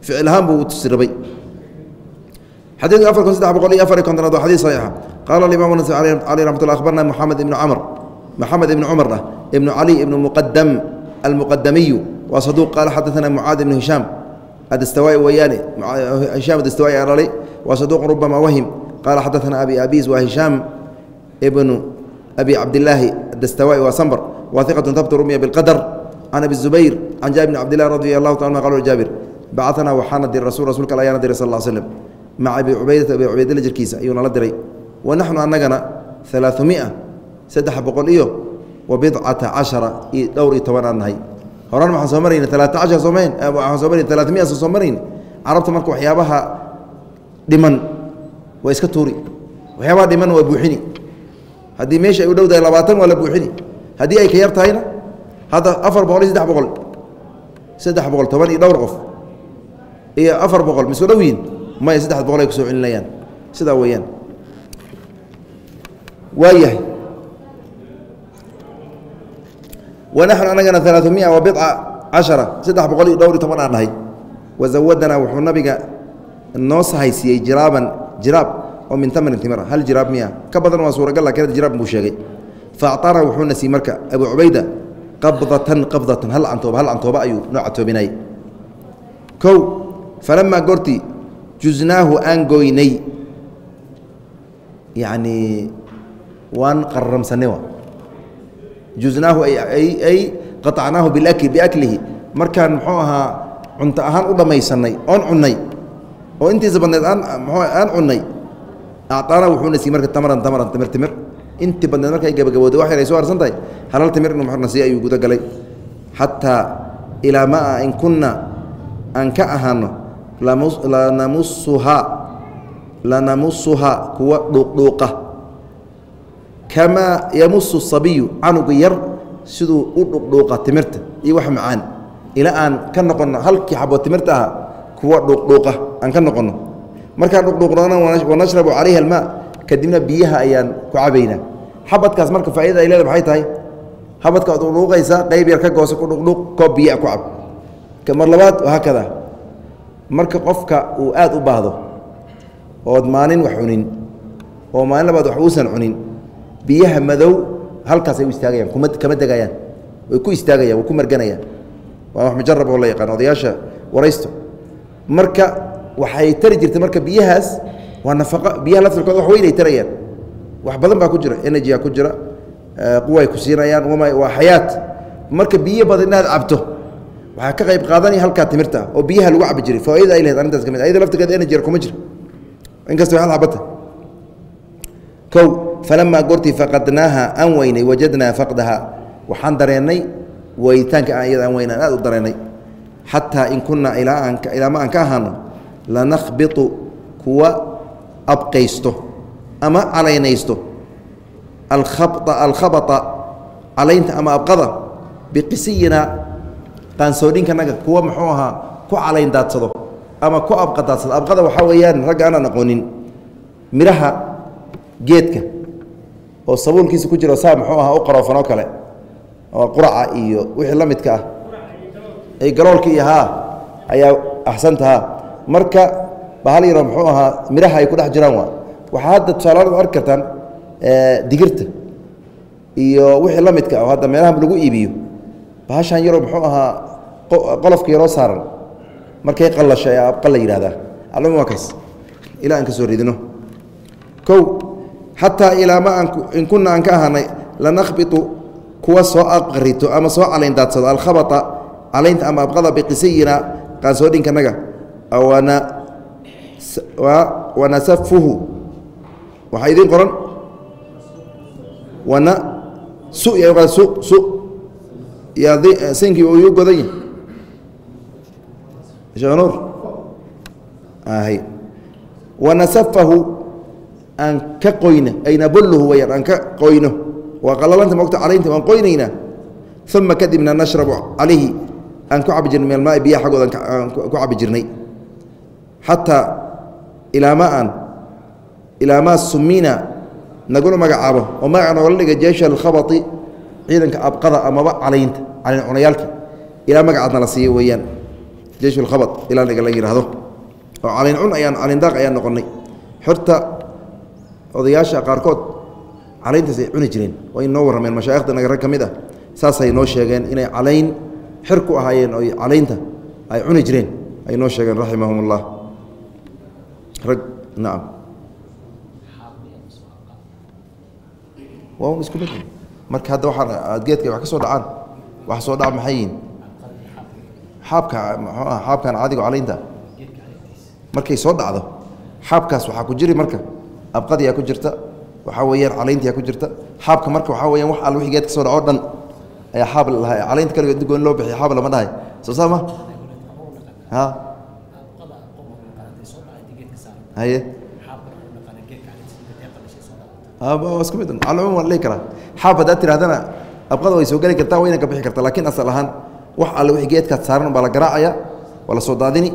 ficil ahaan buu u tusi rabay xadiidka afar kun saddex boqol iyo afar iy kontonaad waa xadiid saxiixa qaala alimaam nas caleyh raxmat ullah akhbarna maxamed ibnu camr maxamed ibnu cumarna ibnu cali ibnu muqadam almuqadamiyu waa saduuq qaala xadaana mucaad ibnu hishaam adastawaa'i weeyaane hishaam adastawaa'i alalay waa saduuqun rubamaa wahim. Qaala xadaana abi abiis waa hishaam ibnu abi cabdilaahi adastawaa'i waa sambar. Waa iqatun tabtu rumiya bilqadar can abi zubayr can jaabir bn cabdilah radi allahu taala anma qala jaabir bacana waxaana dira rasul rsulka ayaana diray sal ll slam maca abi cubaydata abi cubaydala jirkiisa ayuu nala diray. Wa naxnu annagana alaaثumia saddex boqol iyo wa bidcata cashara iyo dhowr iyo toban aan nahay. Horan waxaan soo marayna alaata cashar soomn waxaan soo marayna talaatamiya soo marayna. Carabta marka waxyaabaha dhiman waa iska tuuri. Waxyaabaha dhiman waa buuxini. Haddii meesha ay u dhow tahay labaatan waa la buuxini. Haddii ay ka yar tahayna hadda afar boqol iyo saddex boqol saddex boqol toban iyo dhowr qof iyo afar boqol misku dhow maya saddex boqol ay ku soo celinayaan. Sidaa weeyaan. Waayahay. Wanaxnu anagana alaaثumiya wa bidca cashara. Saddex boqol iyo dhowr iyo toban aan nahay. Wazawadanaa wuxuu nabiga noo sahaysiiyey jiraaban jiraab oo min tamrin timira hal jiraab miya? Ka badan waa suuragal laakiin jiraab buu sheegay. Faacطana wuxuuna siiyey marka abu cubayda qabdatan qabdatan. Hal cantooba hal cantooba ayuu noo catoobinayay kow falamaa goortii juznaahu aan goynay. Yacni waan qararamsanay wa. Juznaahu ay qaطacnaahu biakli biaklihi. Markaan muxuu ahaa cunto ahaan u dhammaysanay oon cunnay. Oo intiisa badneed aan mxuu aan cunnay. Acطaana wuxuuna siiyey marka tamaran tamaran timir timir intii badneed markay gabagabooday wax yar ay soo harsan tahay halal timir inuu muxurna siiy ayuu guda galay. Xataa ilaa maa in kunna aan ka ahaano lanamusuhaa kuwa dhuuqdhuuqa kamaa yamusu sabiyu canuga yar siduu u dhuqdhuuqa timirta. Iyo wax macaan. Ilaa aan ka noqonno halkii xabo timirta aha kuwa dhuuqdhuuqa aan ka noqonno. Markaan dhuqdhuuqdana wanashrabu calayha almaa kadibna biyaha ayaan ku cabaynaa. Xabadkaas marka faa'idada ay leeda maxay tahay? Xabadka ad dhuuqaysaa qayb yar ka goosa ku dhuqdhuuq koob biyaa ku cab. Mar labaad haakada marka qofka uu aad u baahdo ood maalin wax cunin oo maalin labaad wax uusan cunin biyaha madow halkaasay u istaagayaan kuma kama degayaan way ku istaagayaan way ku marganayaan. Waa wax mujarab oo la yaqaan odayaasha waraysto. Marka waxay tari jirtay marka biyahaas waa nafaqo biyaha laftirkooda wax weyn ay tarayaan. Wax badan baa ku jira energya ku jira quway ku siinayaan waa xayaat marka biyo badan inaad cabto waxaa ka qayb qaadanaya halkaa timirta oo biyaha lagu cabi jiray faaida ay lehed arrintaas ka mid ayada laftirkeeda energy kuma jiro inkasta hal xabata kow falamaa goortii faqadnaaha aan weynay wajadnaa faqdaha waxaan dareennay weyitaanka iyada aan weynaan aad u dareennay. Xataa in kunaa ilaa ma aan ka ahaano lanakhbitu kuwa abqaysto ama calaynaysto. Alkhabaa calaynta ama abqada biqisiyina qaansoodhinkanaga kuwa muxuu ahaa ku calayn daadsado ama ku abqa daadsado. Abqada waxaa weeyaan ragga aanaan aqoonin. Midhaha geedka oo sabuulkiisa ku jiro saa muxuu ahaa u qaroofan oo kale oo quraca iyo wixii la midka ah ay galoolka iyo haa ayaa axsantaha marka bahal yaro muxuu ahaa midhaha ay ku dhex jiraan waa waxaa hadda tusaalaad arki kartaan digirta iyo wixii la midka ah oo hadda meelaha lagu iibiyo. Bahashan yaroo muxuu ahaa qolofka yaroo saaran. Markay qallasho ee abqa la yidhahdaa alum waa kaas. Ilaa aan ka soo ridino. Kow xataa ilaa ma aan in kunna aan ka ahaanay lanakhbitu kuwa soo aqrito ama soo calayn daadsado alkhabata calaynta ama abqada biqisayina qaansoodhinkanaga wana wanasafuhu waxaa idiin qoran. Wana su su sinkii uu godan yahy wanasafahu aan ka qoyno ay nabulhu aan ka qoyno waa qalalanta mogta calaynta waan qoynaynaa uma kadibna nashrabu calayhi aan ku cabi jirnay min almaai biyaha xaggooda aan ku cabi jirnay. Xataa ilaa ma aan ilaa maa sumina nagula magacaabo. Oo magaca noogala dhiga jeesha alkhabati ciidanka abqada amaba calaynta calayn cunayaalka. Ilaa magacaadna la siiyo weeyaan jeesh alkhabat ilaa naga la yidhaahdo oo calayn cun ayaan calindaaq ayaan noqonnay. Xorta odayaasha qaarkood calayntaas ay cuni jireen. In noo warrameen mashaayikhda naga rag ka mid ah. Saasay noo sheegeen inay calayn xir ku ahaayeen oo calaynta ay cuni jireen. Ay noo sheegeen raximahum ullah rag nacam waa un isku marka hadda waxaan aad geedka wax ka soo dhacaan. Wax soo dhaca maxay yihiin xaabka muxuu ah xaabkan caadiga calaynta markay soo dhacdo xaabkaas waxaa ku jiri marka abqadiyaa ku jirta waxaa weeyaan calayntiyaa ku jirta. Xaabka marka waxaa weyaan wax all wixii geed ka soo dhaco dhan ayaa xaab la lahaa calaynta kaligood inta gooni loo bixiya xaab lama dhahay. Soo saa ma ha? Haye? Isku mid. Calum waan dhihi karaa. Xaab haddaad tirahdana abqada way soo geli kartaa wayna ka bixi kartaa lakiin asal ahaan wax alle wixii geedkaad saaran baa la garaacaya waa la soo daadini.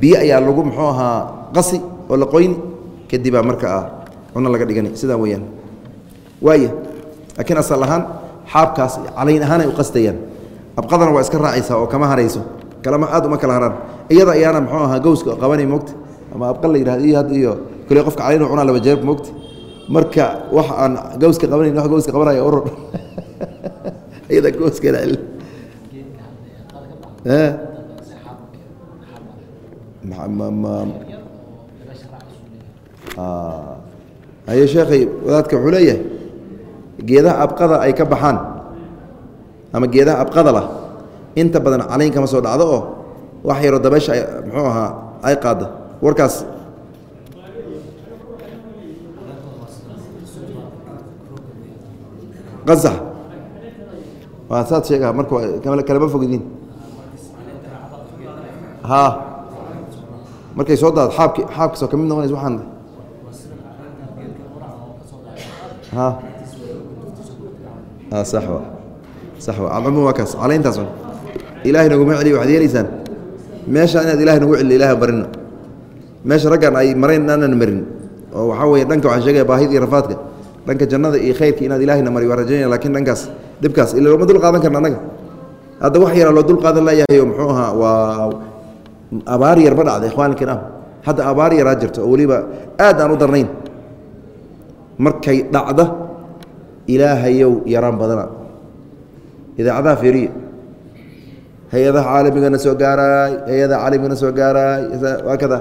Biyo ayaa lagu muxuu ahaa qasi oo la qoyni. Kadibaa marka ah cuno laga dhigani. Sidaa weeyaan. Waaya laakiin asal ahaan xaabkaas calayn ahaanay u qastayaan abqadana waa iska raacaysaa oo kama harayso. Kalama aad uma kala haraan. Iyada ayaana muxuu ahaa gowska qabanay mogta ama abqa la yidhahdo iyo had iyo kule qofka calayn cunaa laba jeeb mogta marka wax aan gawska qabanayn wa gawska qabanaya urur. *laughs* Iyada gawskeeda haye sheekhay wadaadka wuxuu leeyahay geedaha abqada ay ka baxaan ama geedaha abqada lah inta badan calayn kama soo dhacdo oo wax yaroo dabeesha muxuu ahaa ay qaadda warkaas waa saad sheega marka kalama fogidin ha markay soo daad aabki xaabkiisoo ka mid noqonays waxaan ha. Sax wa. Sax wa. Alcumuum waa kaas. Calayntaas un ilaahay naguma celiyo waxaad yeelaysaan. Meesha inaad ilahay nagu celiyo ilahay barino meesha raggan ay marayn inaanan marin. Oo waxaa weeye dhanka waxaan sheegaya baahida iyo rafaadka. Dhanka jannada iyo khayrka inaad ilaahayna mariyo waa rajaynaya laakiin dhankaas dhibkaas ila looma dul qaadan karna annaga? Hadda wax yaraa loo dul qaadan layahay oo muxuu ahaa waa abaar yar ma dhacda ikhwan kiraam hadda abaar yaraa jirto oo weliba aad aan u darnayn. Markay dhacda ilaahayow yaraan badana. Idaacadaha fiiriya hay'adaha caalamigana soo gaaraay hay'adaha caalamigana soo gaaraay waa kada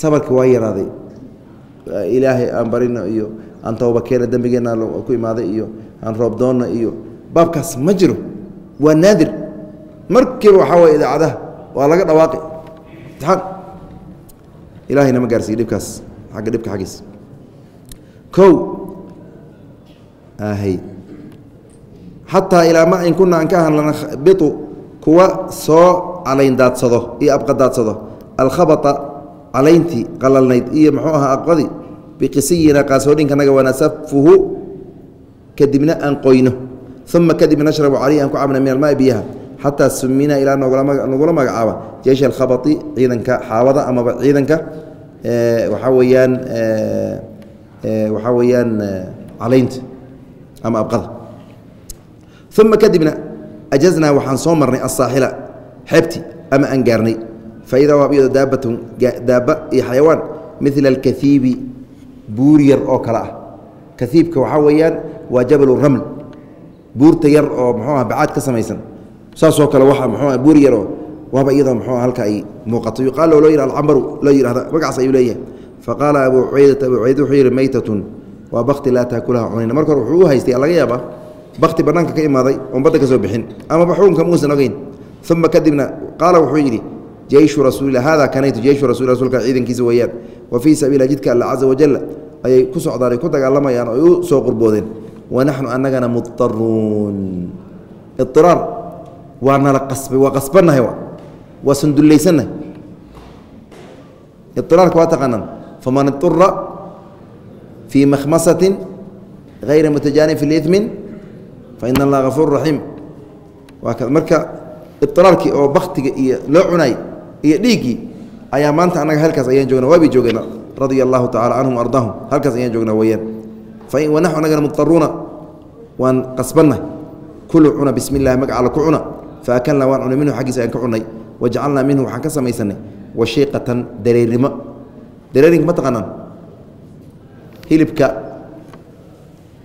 sabarka waa yaraaday. Ilaahay aan barino iyo aan tooba keena dembigeenna ku imaaday iyo aan roobdoonna iyo baabkaas ma jiro. Waa naadir. Markiiba waxaa waye idaacadaha waa laga dhawaaqi imtixaan ilahayna ma gaarsiiye dhibkaas agga dhibka kow ahay xataa ilaa ma in kuna aan ka ahan biu kuwa soo calayn daadsado iyo abqa daadsado. Alkhabaa calayntii qalalnayd iyo muxuu ahaa aqadi biqisiyina qaasoodhinkanaga wanasafuhu kadibna aan qoyno. Uma kadib nashrabu calayhi aan ku cabna min almaai biyaha xataa sumina ilaa nagula magacaaba jeysh alkhabai ciidanka xaawada amaba ciidanka waxaa waxaa weeyaan calaynta ama abqada uma kadibna ajaznaa waxaan soo marnay asaaxila xeebti ama aan gaarnay faidaa waa iyadoo daabatun daaba iyo xayawaan mila alkaiibi buur yar oo kale ah kaiibka waxaa weeyaan waa jabalu raml buurta yar oo muxuu ah bacaad ka samaysan saasoo kale waa mxuu buur yaroo waaba iyadoo mxuu halka ay muuqato. Yuqaal loo yih alcambaru loo yihahda magacaas ayuu leeyahay. Faqaala abu cubaydata abu cubayd wuxuu yihi maytatun waa bakti laa taakulaha cunina marka hore wuxuu u haystay laga yaaba bakti bannaanka ka imaaday oon badda ka soo bixin amaba xukunka muusan ogeyn. Uma kadibna qaala wuxuu yidhi jeyshu rasuulila hada kanaytu jeyshu rasul rasulka ciidankiisa weeyaan. Wa fii sabiila jidka alla caza wajalla ayay ku socdaan ay ku dagaalamayaan oo ay u soo qurboodeen wanaxnu anagana mudaruun iraar waa nala qasbay waa qasbannahay waa sundullaysannahay iraarka waa taqaanaan. Faman iطura fii makhmasatin hayra mutajaanib fi limin faina allaha gafuur raxiim waa ka marka iraarkii oo baktiga iyo loo cunaay iyo dhiiggii ayaa maanta annaga halkaas ayaan joogna waabii joogeena radia allahu tacala canhum ardaahum. Halkaas ayaan joognaa weeyaan. Wanaxnu anagana mudaruuna waan qasbannahay kulu cuna bismi illahi magac alla ku cuna faakalnaa waan cunay minhu xaggiisa aan ka cunay wajacalnaa minhu waxaan ka samaysanay washiiqatan dareernimo dareerinka ma taqaanaan hilibka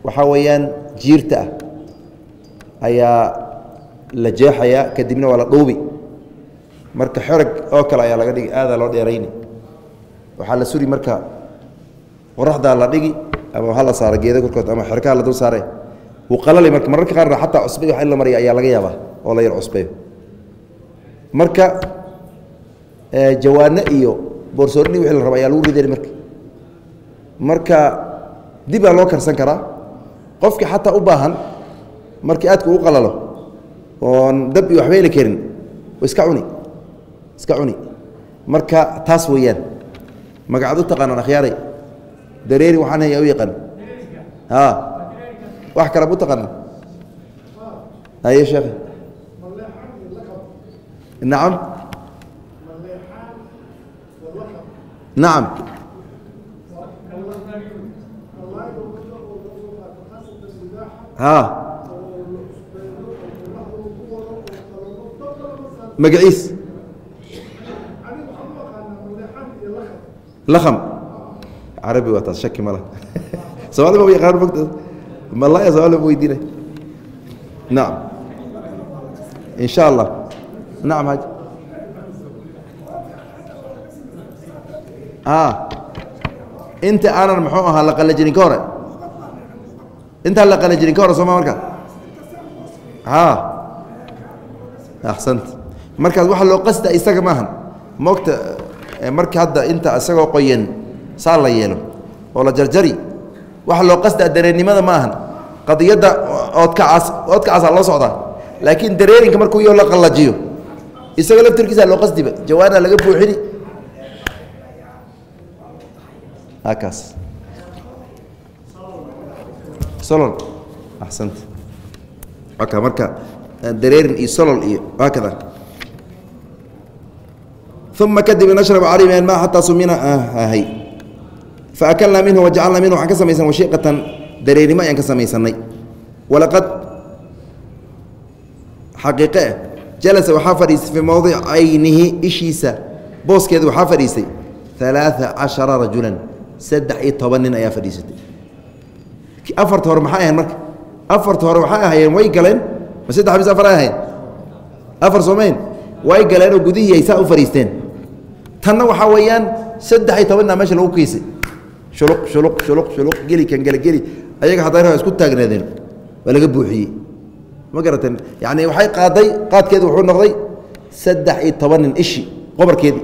waxaa weeyaan jiirta ah ayaa la jeexayaa kadibna waa la dhuubi marka xerag oo kale ayaa laga dhigi aadaa loo dheerayni waxaa la suri marka qoraxdaa la dhigi ama hala saara geeda korkood ama xerkaha la dul saare wuu qalali marka mararka qaarna xataa cusbay wax in la mariya ayaa laga yaabaa oo la yar cusbeeyo marka jawaano iyo boorsoorini wixii la raba ayaa lagu ridani marka marka dib baa loo karsan karaa qofkii xataa u baahan markii aadku u qalalo oon dab iyo waxba heli karin iska cuni iska cuni marka taas weeyaan magacaad u taqaanaan akhyaaray dareeri waxaan haya u yaqaan a wax kale u taqaana haye sheekh. Nacam nacam ha magaciis lakam carabi waa taas shaki mala *laughs* somaali maba yaqaan malaya somaali ma weydiinay nacam in sha allah nacam haji a inta aanan muxuu ahaa la qalajinin ka hore? Intaan la qalajinin ka hore sooma marka? A axsant. Markaas waxa loo qasda isaga maahan mogta marka hadda inta isagoo qoyan saa la yeelo oo la jarjari waxa loo qasdaa dareernimada ma ahan qadiyadda oodkacaas oodkacaasaa loo socdaa laakiin dareerinka markuu yo la qallajiyo. Isagoo laftirkiisa loo qasdiba jawaana laga buuxini. Kaas. Solol axsanta. Aka marka dareerin iyo solol iyo haakada uma kadib nashrab calayhi min almaa xataa sumina ahay faakalnaa minhu wajacalnaa minhu waxaan ka samaysan washiiqatan dareernimo ayaan ka samaysanay walaqad xaqiiqe jalasa waxaa fadhiistay fii mowdic caynihi ishiisa booskeeda waxaa fadhiistay alaaa cashara rajulan saddex iyo toban nin ayaa fadhiisatay afarta hore maxay ahayn marka afarta hore waxay ahaayeen way galeen ma saddex bis afar ay ahayn afar soomayn way galeenoo gudihii ay saa u fadhiisteen tanna waxaa weeyaan saddex iyo tobanna meesha lagu kiisay shuluq shuluq shuluq shuluq geli kan gele geli. Ayaga haddana isku taagnaadeen waa laga buuxiyey. Ma garateen yacni waxay qaaday qaadkeedi wuxuu noqday saddex iyo toban nin ishi qobarkeedii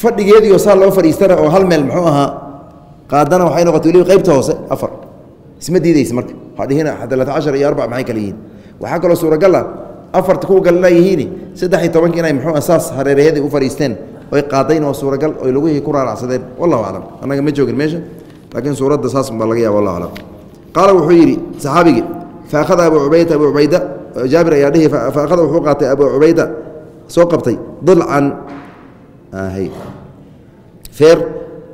fadhigeediioo saa loo fadhiistana oo hal meel muxuu ahaa qaadana waxay noqotay weliba qaybta hoose afar. Isma diideysa marka. Hadhihina talaata cashar iyo arbac maxay kale yihiin? Waxaa kaloo suuragal ah afarta kuwa galna yihiin saddex iyo tobanki inay muxuu saas hareeraheedii u fadhiisteen oy qaadayn oo suuragal oy lagihii ku raaracsadeen wallahu aclam annaga ma joogin meesha laakiin suuradda saas baa laga yaaba wallahu aclam qaala wuxuu yidhi saxaabigii faakhada abu cubayda abu cubayda jaabir ayaa dhihi faakhada wuxuu qaatay abu cubayda soo qabtay dilcan feer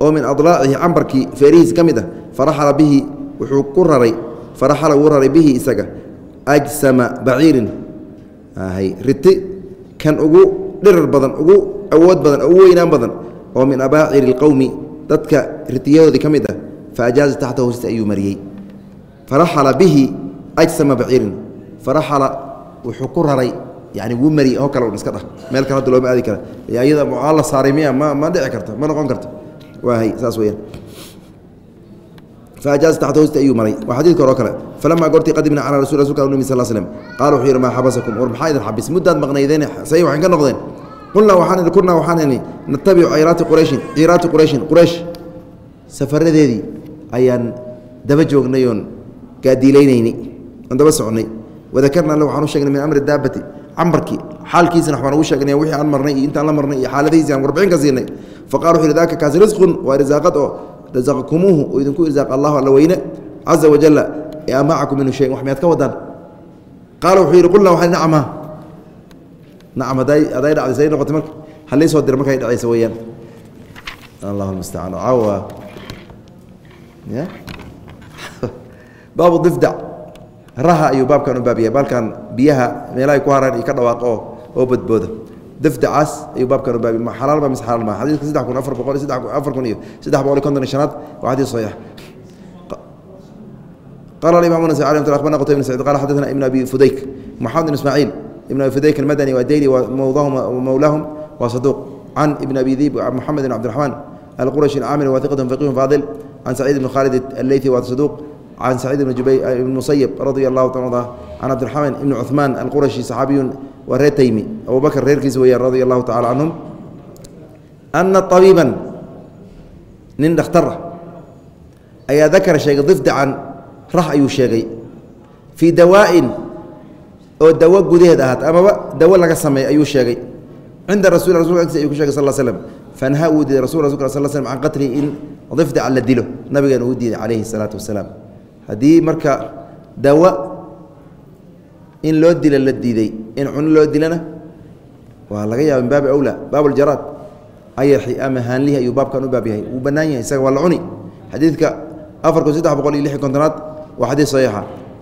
oo min adlaacihi cambarkii feerihiis ka mid ah faraxala bihi wuxuu ku raray faraxala wuu raray bihi isaga ajsama baciirin riti kan ugu dhirar badan ugu awood badan ugu weynaan badan oo min abaaciri اlqowmi dadka ritiyahoodii ka mid ah faajaaza taxta hoostiisa ayuu mariyey. Faraxala bihi ajsama baciirin faraxala wuxuu ku raray yani wuu mariyey oo kale iska dhah meel kale hadda looma aadi kara. Ayada la saaray miya ma ma dhici karto ma noqon karto. Waahay saas weyaan ayuu maray. Waa xadiidka hore oo kale. Falamaa goortii qadimna calaa rasul rasulka numi sal slm qaala wuxuu yidhi maa xabasakum? War maxaa idin xabis? Muddaad maqnaydeen say waxaan ka noqdeen qulnaa waxaan kunaa waxaan idhi natabicu ciiraati qurayshin ciiraati qurayshin quraysh safaradeedii ayaan daba joognay oon gaadiilaynayni oon daba soconnay wadakarna le waxaan u sheegnay min amri daabati cambarkii xaalkiisana waxbaan ugu sheegnay wixii aan marnay iyo intaan la marnay iyo xaaladihiisi aan warbixin ka siinay faqala wuxu yidhi daaka kaasi risqun waa risaaqad oo rasaqakumuuhu oo idinku irsaaq allahu alla weyne caza wajalla ee amacakum minhu shayin wax miyaad ka wadaan qaala wuxuu yidhi qulnaa waxaan nacma nacam hadday hadday dhacday say noqotay marka halii soo dira markay dhacaysa weeyaan allahu mustacaan caawa ya *laughs* baabu difdac raha ayuu baabkan u baab yahay baalkan biyaha meelahay ku haraan iyo ka dhawaaqo oo oo badbooda difdacaas ayuu baabkan u baab yahay xalaal ba mise xalaal ma xadiidka saddex kun afar boqol iyo saddex afar kun iyo saddex boqol iyo konton iyo shanaad waa xadiis saxiix قال الإمام النسائي عليه رحمه الله قتيبة بن سعيد قال حدثنا ابن أبي فديك محمد بن إسماعيل ابن أبي فديك المدني والديلي ومولاهم ومولاهم وصدوق عن ابن أبي ذيب عن محمد بن عبد الرحمن القرشي العامل وثقة فقيه فاضل عن سعيد بن خالد الليثي وصدوق عن سعيد بن جبي بن المسيب رضي الله تعالى عنه عن عبد الرحمن بن عثمان القرشي صحابي وريتيمي أبو بكر ريركيز رضي الله تعالى عنهم أن طبيبا نين اختره أي ذكر شيء ضفد عن rah ayuu sheegay fii dawaa'in oo dawo gudaheed ahaat amaba dawo laga sameey ayuu sheegay. cinda rasul rasulka ayuu ku shegay sal slm fanha uu diiday rasul rasulka sal slm can qatlihi in difdaca la dilo. Nabigeena uu diiday calayhi salaatu wasalaam. Haddii marka dawo in loo dila la diiday in cuno loo dilana waa laga yaaba min baabi awla baab aljaraad ayaxi ama haanlihi ayuu baabkan u baab yahay. Wuu bannaan yahay isaga waa la cuni. Xadiidka afar kun saddex boqol iyo lix kontonaad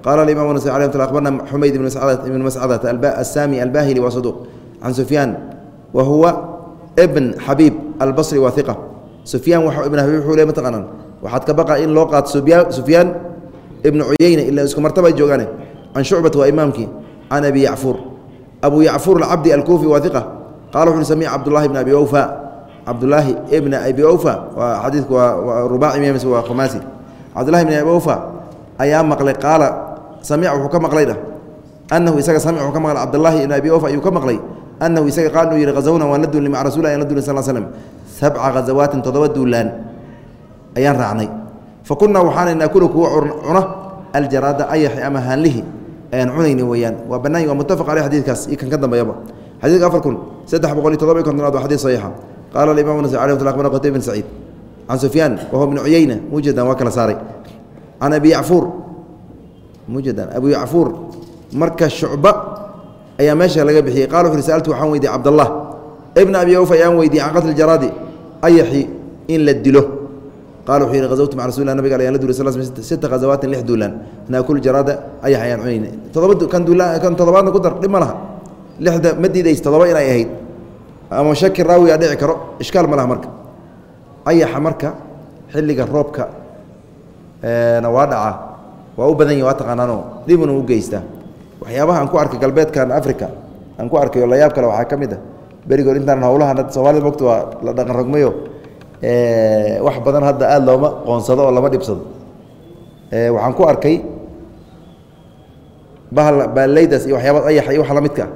qala imam nas abarna xumayd ibn mascadata asaami albahili waa saduq can sufyaan wa huwa bn xabiib albasri waa iqa sufyaan ibn xabiib wuxuu le ma taqaanaan waxaad ka baqa in loo qaato sufyaan ibnu cuyeyne ila isku martaba ay joogaane can shucbat waa imaamkii can abi yacfuur abu yacfuur alcabdi alkuufi waa iqa qala wuxu ui samica cabdulahi bn abi wfa cabdulaahi ibna abi wfa waa xadiidku waa rubaaci waa khamaasi cabdulahi bn abi wfa ayaa maqlay qaala samic wuxuu ka maqlay dhah annahu isaga samic wuxuu ka maqlay cabdallaahi ibn abi ofa ayuu ka maqlay. Anahu isaga qaal inuu yihi hazawna waan la duulnay maca rasul an la duulnay sal slm sabca khazawaatin toddoba duulaan ayaan raacnay. Fa kunaa waxaana naakulu kuwa cuna aljaraada ayaxi ama haanlihi ayaan cunayni weyaan waa banaany waa mutafaq aleh xadidkaas iyo kan ka dambeeyaba xadidka afar kun saddex boqol iyo todoba iyo kontonaad waa xadid saxiixa. Qaala alimam nas alih mat abarna qutayb bin saciid can sufyaan wahuwa bnu cuyeyna mujadan waa kala saaray. Can abi yacfuur abu yacfuur marka shucba ayaa meesha laga bixiyey. Qala wuxu saaltu waxaan weydiye cabdallah ibna abi awf ayaan weydiye can qatli jaraadi ayaxi in la dilo. Qala wuxuu yihi hazawtu maca rasul nabig ayaan la duulay sal sita khazawaatin lix duulaan. Naakulu jaraada ayax ayaan cunayna. Todoba kan duulaan kan todobaadna ku dar dhib ma laha. Lixda ma diidays todoba inay ahayd. Ama shaki raawigaa dhici karo ishkaal ma laha marka. Ayaxa marka xilliga roobka waa dhaca waa u badan yahi waa taqaanaano dhibuna u geystaa. Waxyaabaha aan ku arkay galbeedkan africa aan ku arkay oo layaab kale waxaa ka mid a berigood intaan howlaha soomaalida mogta waa la dhaqan rogmayo wax badan hadda aada looma qoonsado oo lama dhibsado. Waxaan ku arkay bahal baaleydaas iyo waxyaaba ayaxa iyo waxa la midka. Ah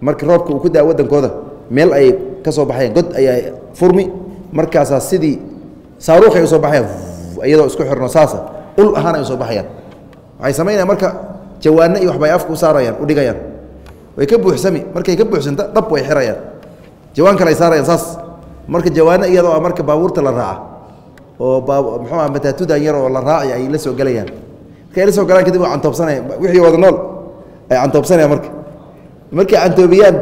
marka roobka uu ku daa wadankooda meel ay ka soo baxayaan god ayaa furmi. Markaasaa sidii saaruuqay u soo baxayaan iyadoo isku xirno saasa ul ahaan ay u soo baxayaan. Waxay samaynayaan marka jawaano iyo waxbay afka u saarayaan u dhigayaan. Way ka buuxsami markay ka buuxsanta dhab way xirayaan. Jawaan kale ay saarayaan saas. Marka jawaano iyadoo a marka baabuurta la raaca oo muxuu ah mataatudan yar oo la raaci ay la soo gelayaan markay la soo galaan kadib waa cantoobsanaya wixii wada nool ay cantoobsanayaan marka. Markay cantoobiyaan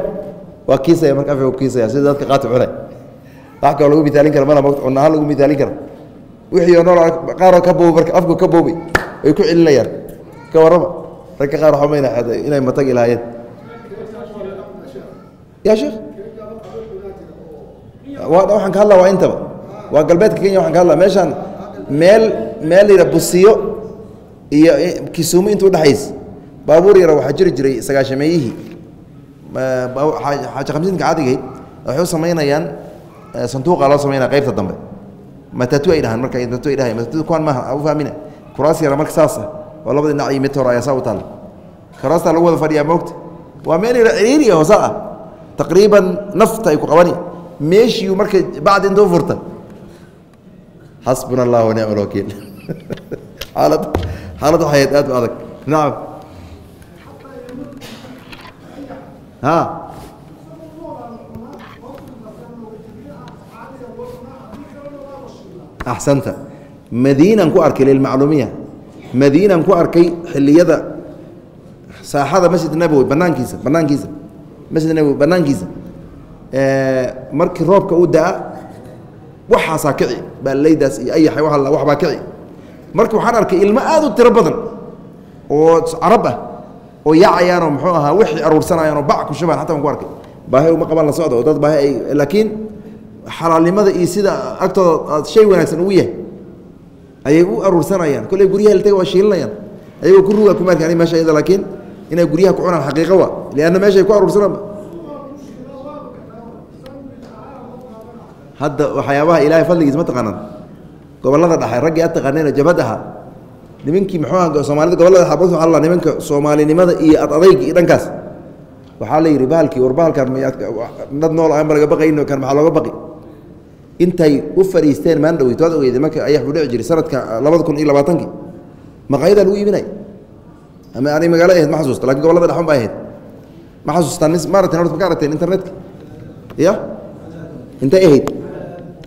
waa kiisaya marka afka kiisaya sida dadka qaati cunay. Wax kaloo lagu mitaalin kara mana mogta cunno ahaan lagu mitaalin kara wixii oo nool qaaroo ka boobi marka afku ka boobi ay ku celinayaan ka warrama ragka qaar waxaa mayna inay matagi lahaayeen ya sheekh waxaan ka hadla waa intaba waa galbeedka kenya waxaan ka hadla meeshaan meel meel layidha busiyo iyo kisuumo inta udhexaysa baabuur yara waxaa jiri jiray sagaashameeyihii xaaji khamsiinka caadigayd waxay u samaynayaan sanduuqa loo samaynaya qaybta dambe matatu ay dhahaan marka matatu ay dhahayan matatu kuwan maaha u fahmina kuraas yara marka saas ah oo labada dhinac iyo mid hore ayaa saa u taalla kuraastaa lagu wada fadhiyaa moogta waa meel yara ciriiri ah hoosa ah taqriiban nafta ay ku qabani meeshiiu marka bacdi intuu furta xasbuna allah wanicma alwakiil xaalad *laughs* xaalad waxay aad u adag nacam ha axsanta madiinan ku arkay lilmacluumiya madiinan ku arkay xiliyada saaxada masjid nabowi banaankiisa banaankiisa masjid nabowi banaankiisa markii roobka u daa waxaasaa kici baaleydaas iyo ayaxa wa waxbaa kici marka waxaan arkay ilmo aad u tiro badan oo carab ah oo yaacayaanoo muxuu ahaa wixii aruursanayaan oo bac ku shubaan xataa waan ku arkay baahi uma qabaan la socda oo dad baahi ay laakiin xalaalnimada iyo sida agtooda shay wanaagsan ugu yahay ayay u aruursanayaan. Kolley guryaha lataga waa shiilinayaan. Ayagoo ku ruga kuma arkaan meesha iyada laakiin inay guryaha ku cunaan xaqiiqa wa lianna meeshay ku aruursanaan hadda waxyaabaha ilaahay fadligiis ma taqaanaan. Gobolada dhaxay raggii ad taqaaneen jabhad ahaa nimankii muxuu aha soomaalida gobollada dhaxay waa la nimanka soomaalinimada iyo ad dhankaas. Waxaa la yidhi bahalkii war bahalkan dad nool aan ba laga baqayno kan maxaa looga baqi intay u fadhiisteen maan dhaweyt waad ogeyde marka ayax buu dhici jiray sanadka labada kun iyo labaatankii. Maqaayadaa lagu iibinay. Ama ani magaalo ahayd ma xasuusta laakiin gobollada dhaxun ba ahayd. Ma xasuustaan maaratan horta ma ka aragteen internetka? Ya? Intay ahayd?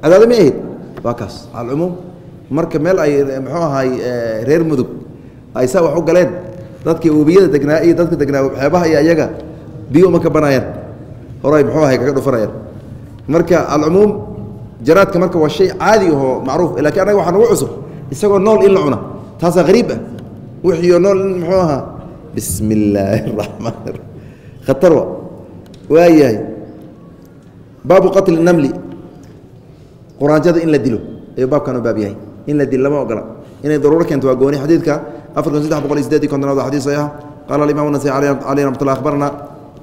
Cadaada ma ahayd? Waa kaas. Alcumuum marka meel ay muxuu ahaay reer mudug ay saa wax u galeen dadkii webiyada degnaa iyo dadka degnaa xeebaha iyo ayaga biyo uma ka banaayaan horay muxuu ahay kaga dhufanayaan marka alcumuum jaraadka marka waa shay caadi ahoo macruuf laakiin anaga waxaa nagu cusub isagoo nool in la cuna taasaa hariib ah. Wixiioo nool muxuu ahaa bismi illaahi araxmaan khatar wa waayahay baabu qatli namli quraanjada in la dilo ayuu baabkan u baab yahay. In la dilo lama ogola. Inay daruuro keento waa gooni. Xadiidka afar kun saddex boqol sideed iyo kontonaad waa xadiis saxiixa qala alimam nasai caleyh raxmat ullah akhbarna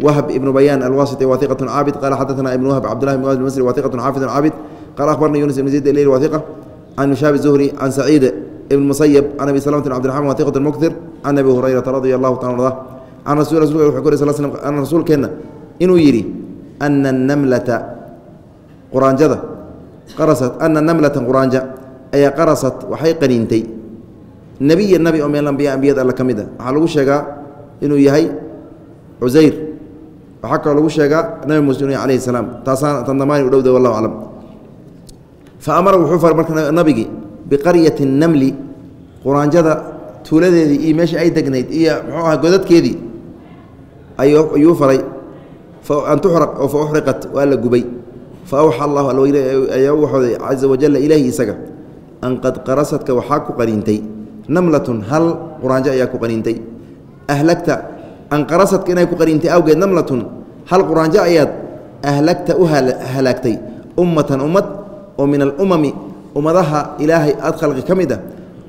wahb ibnu bayaan alwasiti wathiqatu caabid. Qala xadaثna ibn wahb cabdullah ibn wahb almasri wathiqatu xaafidun caabid mishaab zuhri can saciid ibn musayab can abi salamati cabdiraxman wathiqatu muktir can abi hurayrata radia allahu taala arda can rasul rasulka wuxuu ku uri sal slm ana rasuulkeenna inuu yidhi ana annamlata quraanjada qarasat ana namlatan quraanja ayaa qarasat waxay qaniintay nebiya nebi oo meel ambiya ambiyada alle ka mid a waxaa lagu sheegaa inuu yahay cusayr waxaa kaloo lagu sheegaa nabi muuse inuu yahay alayhi salaam taasaan tandamaani u dhowda wallahu aclam fa amara wuxuu faray marka nabigii biqaryati namli quraanjada tuuladeedii iyo meeshii ay degnayd iyo muxuu aha godadkeedii ayuu faray an tuxraq oo fa uxriqat waa la gubay fa awxa allahu alweyne ayaa waxooday caza wajalla ilaahi isaga an qad qarasadka waxaa ku qaniintay namlatun hal quraanjo ayaa ku qaniintay ahlagta an qarasadka inay ku qaniintay awgeed namlatun hal quraanjo ayaad ahlagta u halaagtay ummatan ummad oo min alumami ummadaha ilaahay aad khalqi ka mid ah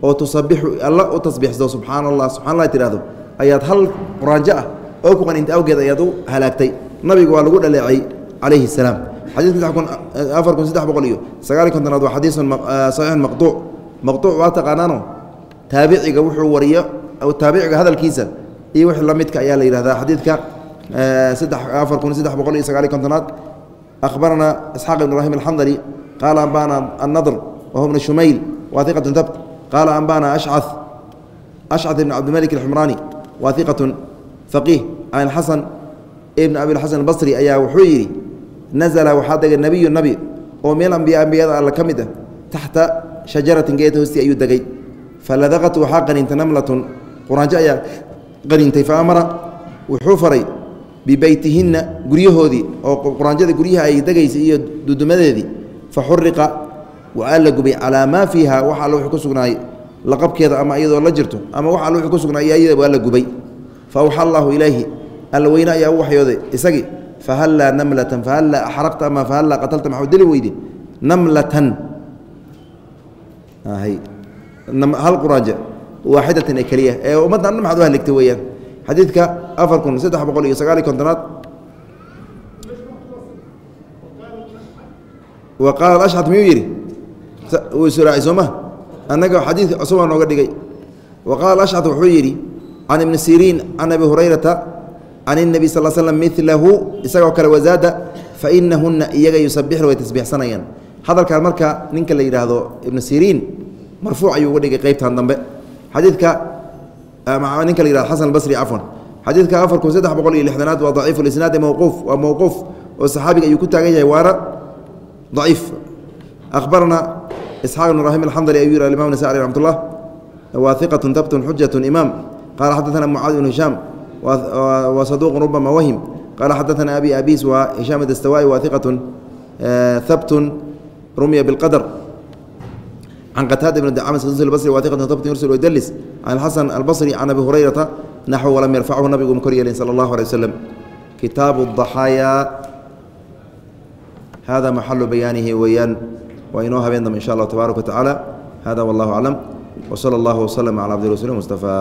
oo tusabixu alla u tasbiixsado subxaana allah subxana allah tidhahdo ayaad hal quraanjo ah oo ku qaniintay awgeed ayaad u halaagtay. Nabiga waa lagu dhaleecay calayhi salaam. Xadiidka afar kun saddex boqol iyo sagaali kontonaad waa xadiisun saxiixun maqtuuc maqtuuc waa taqaanaano. Taabiciga wuxuu wariyo taabiciga hadalkiisa iyo wixii la ayaa la yidhahdaa. Xadiidka saddex afar kun saddex boqol iyo sagaali kontonaad akhbarana isxaaq ibn ibrahim alxandali qaala anbana annadr wahuwa bnu shumayl waahiqatun tabt qaala anbana ashcad ashcad ibn cabdimalik alxumraani waahiqatun faqiih can xasan ibn abilxasan albasri ayaa wuxuu yidhi nazla waxaa degay nebiyu nebi oo meel ambiya ambiyada alle ka mid ah taxta shajaratin geed hoostii ayuu degay faladaqat waxaa qaniintay namlatun quraanjo ayaa qaniintay fa amara wuxuu faray bibeytihinna guryahoodii oo quraanjada guryaha ay degaysay iyo dudumadeedii fa xuriqa waa la gubay calaa maa fiiha wax alle wuxuu ku sugnaay laqabkeeda ama iyadoo la jirto ama wax alle wuxuu ku sugnaay iyada waa la gubay fa awxa allaahu ilayhi alla weyne ayaa u waxyooday isagii fahallaa namlatan fahallaa axraqta ama fahallaa qatalta maxuu dili weyde namlatan hal quraanja waaxidatan ee keliya ee ummadda dhan maxaad u haligtay weeyaan xadiidka afar kun saddex boqol iyo sagaal iyo kontonaad wa qaala ashcad miyuu yidhi wuu israaci sooma annaga xadiidka cusubaa nooga dhigay wa qaala ashcad wuxuu yidhi can ibni siriin can abi hurayrata can الnebi sal slm milahu isagoo kale wazaada fainahuna iyaga yusabixna way tasbiixsanayaan hadalkan marka ninka la yidhaahdo ibnu siriin marfuuc ayuu uga dhigay qeybtan dambe xadiidka ninka la yihahdo xasan albasri cafwan xadiidka afar kun saddex boqol iyo lixdanaad waa daciif lisnaadi mowquuf waa mowquuf oo saxaabiga ayuu ku taagan yahay waana daciif akhbarana isxaaq ibn ibrahim alxandali ayuu yih imam nasa alih raxmat ullah waahiqatun dabtun xujatun imaam qaala xadaثana mucaad ibn hishaam وصدوq رbma whm qال xadثna أbي أbيس وهiشhام الdstawائي واثiqة habt rumya bالqdر عن qتاaدة بن dcاm الbصري واثiqة habt yurسل وydلس عن الxسن البصري عن أbي هuريرaةa نaxو وlam يرفchu nabigu ma kor yeelin slى الlaه عليه وsلم kitaaب الضحايا hada maxalu bayaanihi weeyaan waa inoo habeen dambe insha allah tabaaraka wa tacaala hada wallahu aclam w sala allahu waslama cala abdi rasul mustafa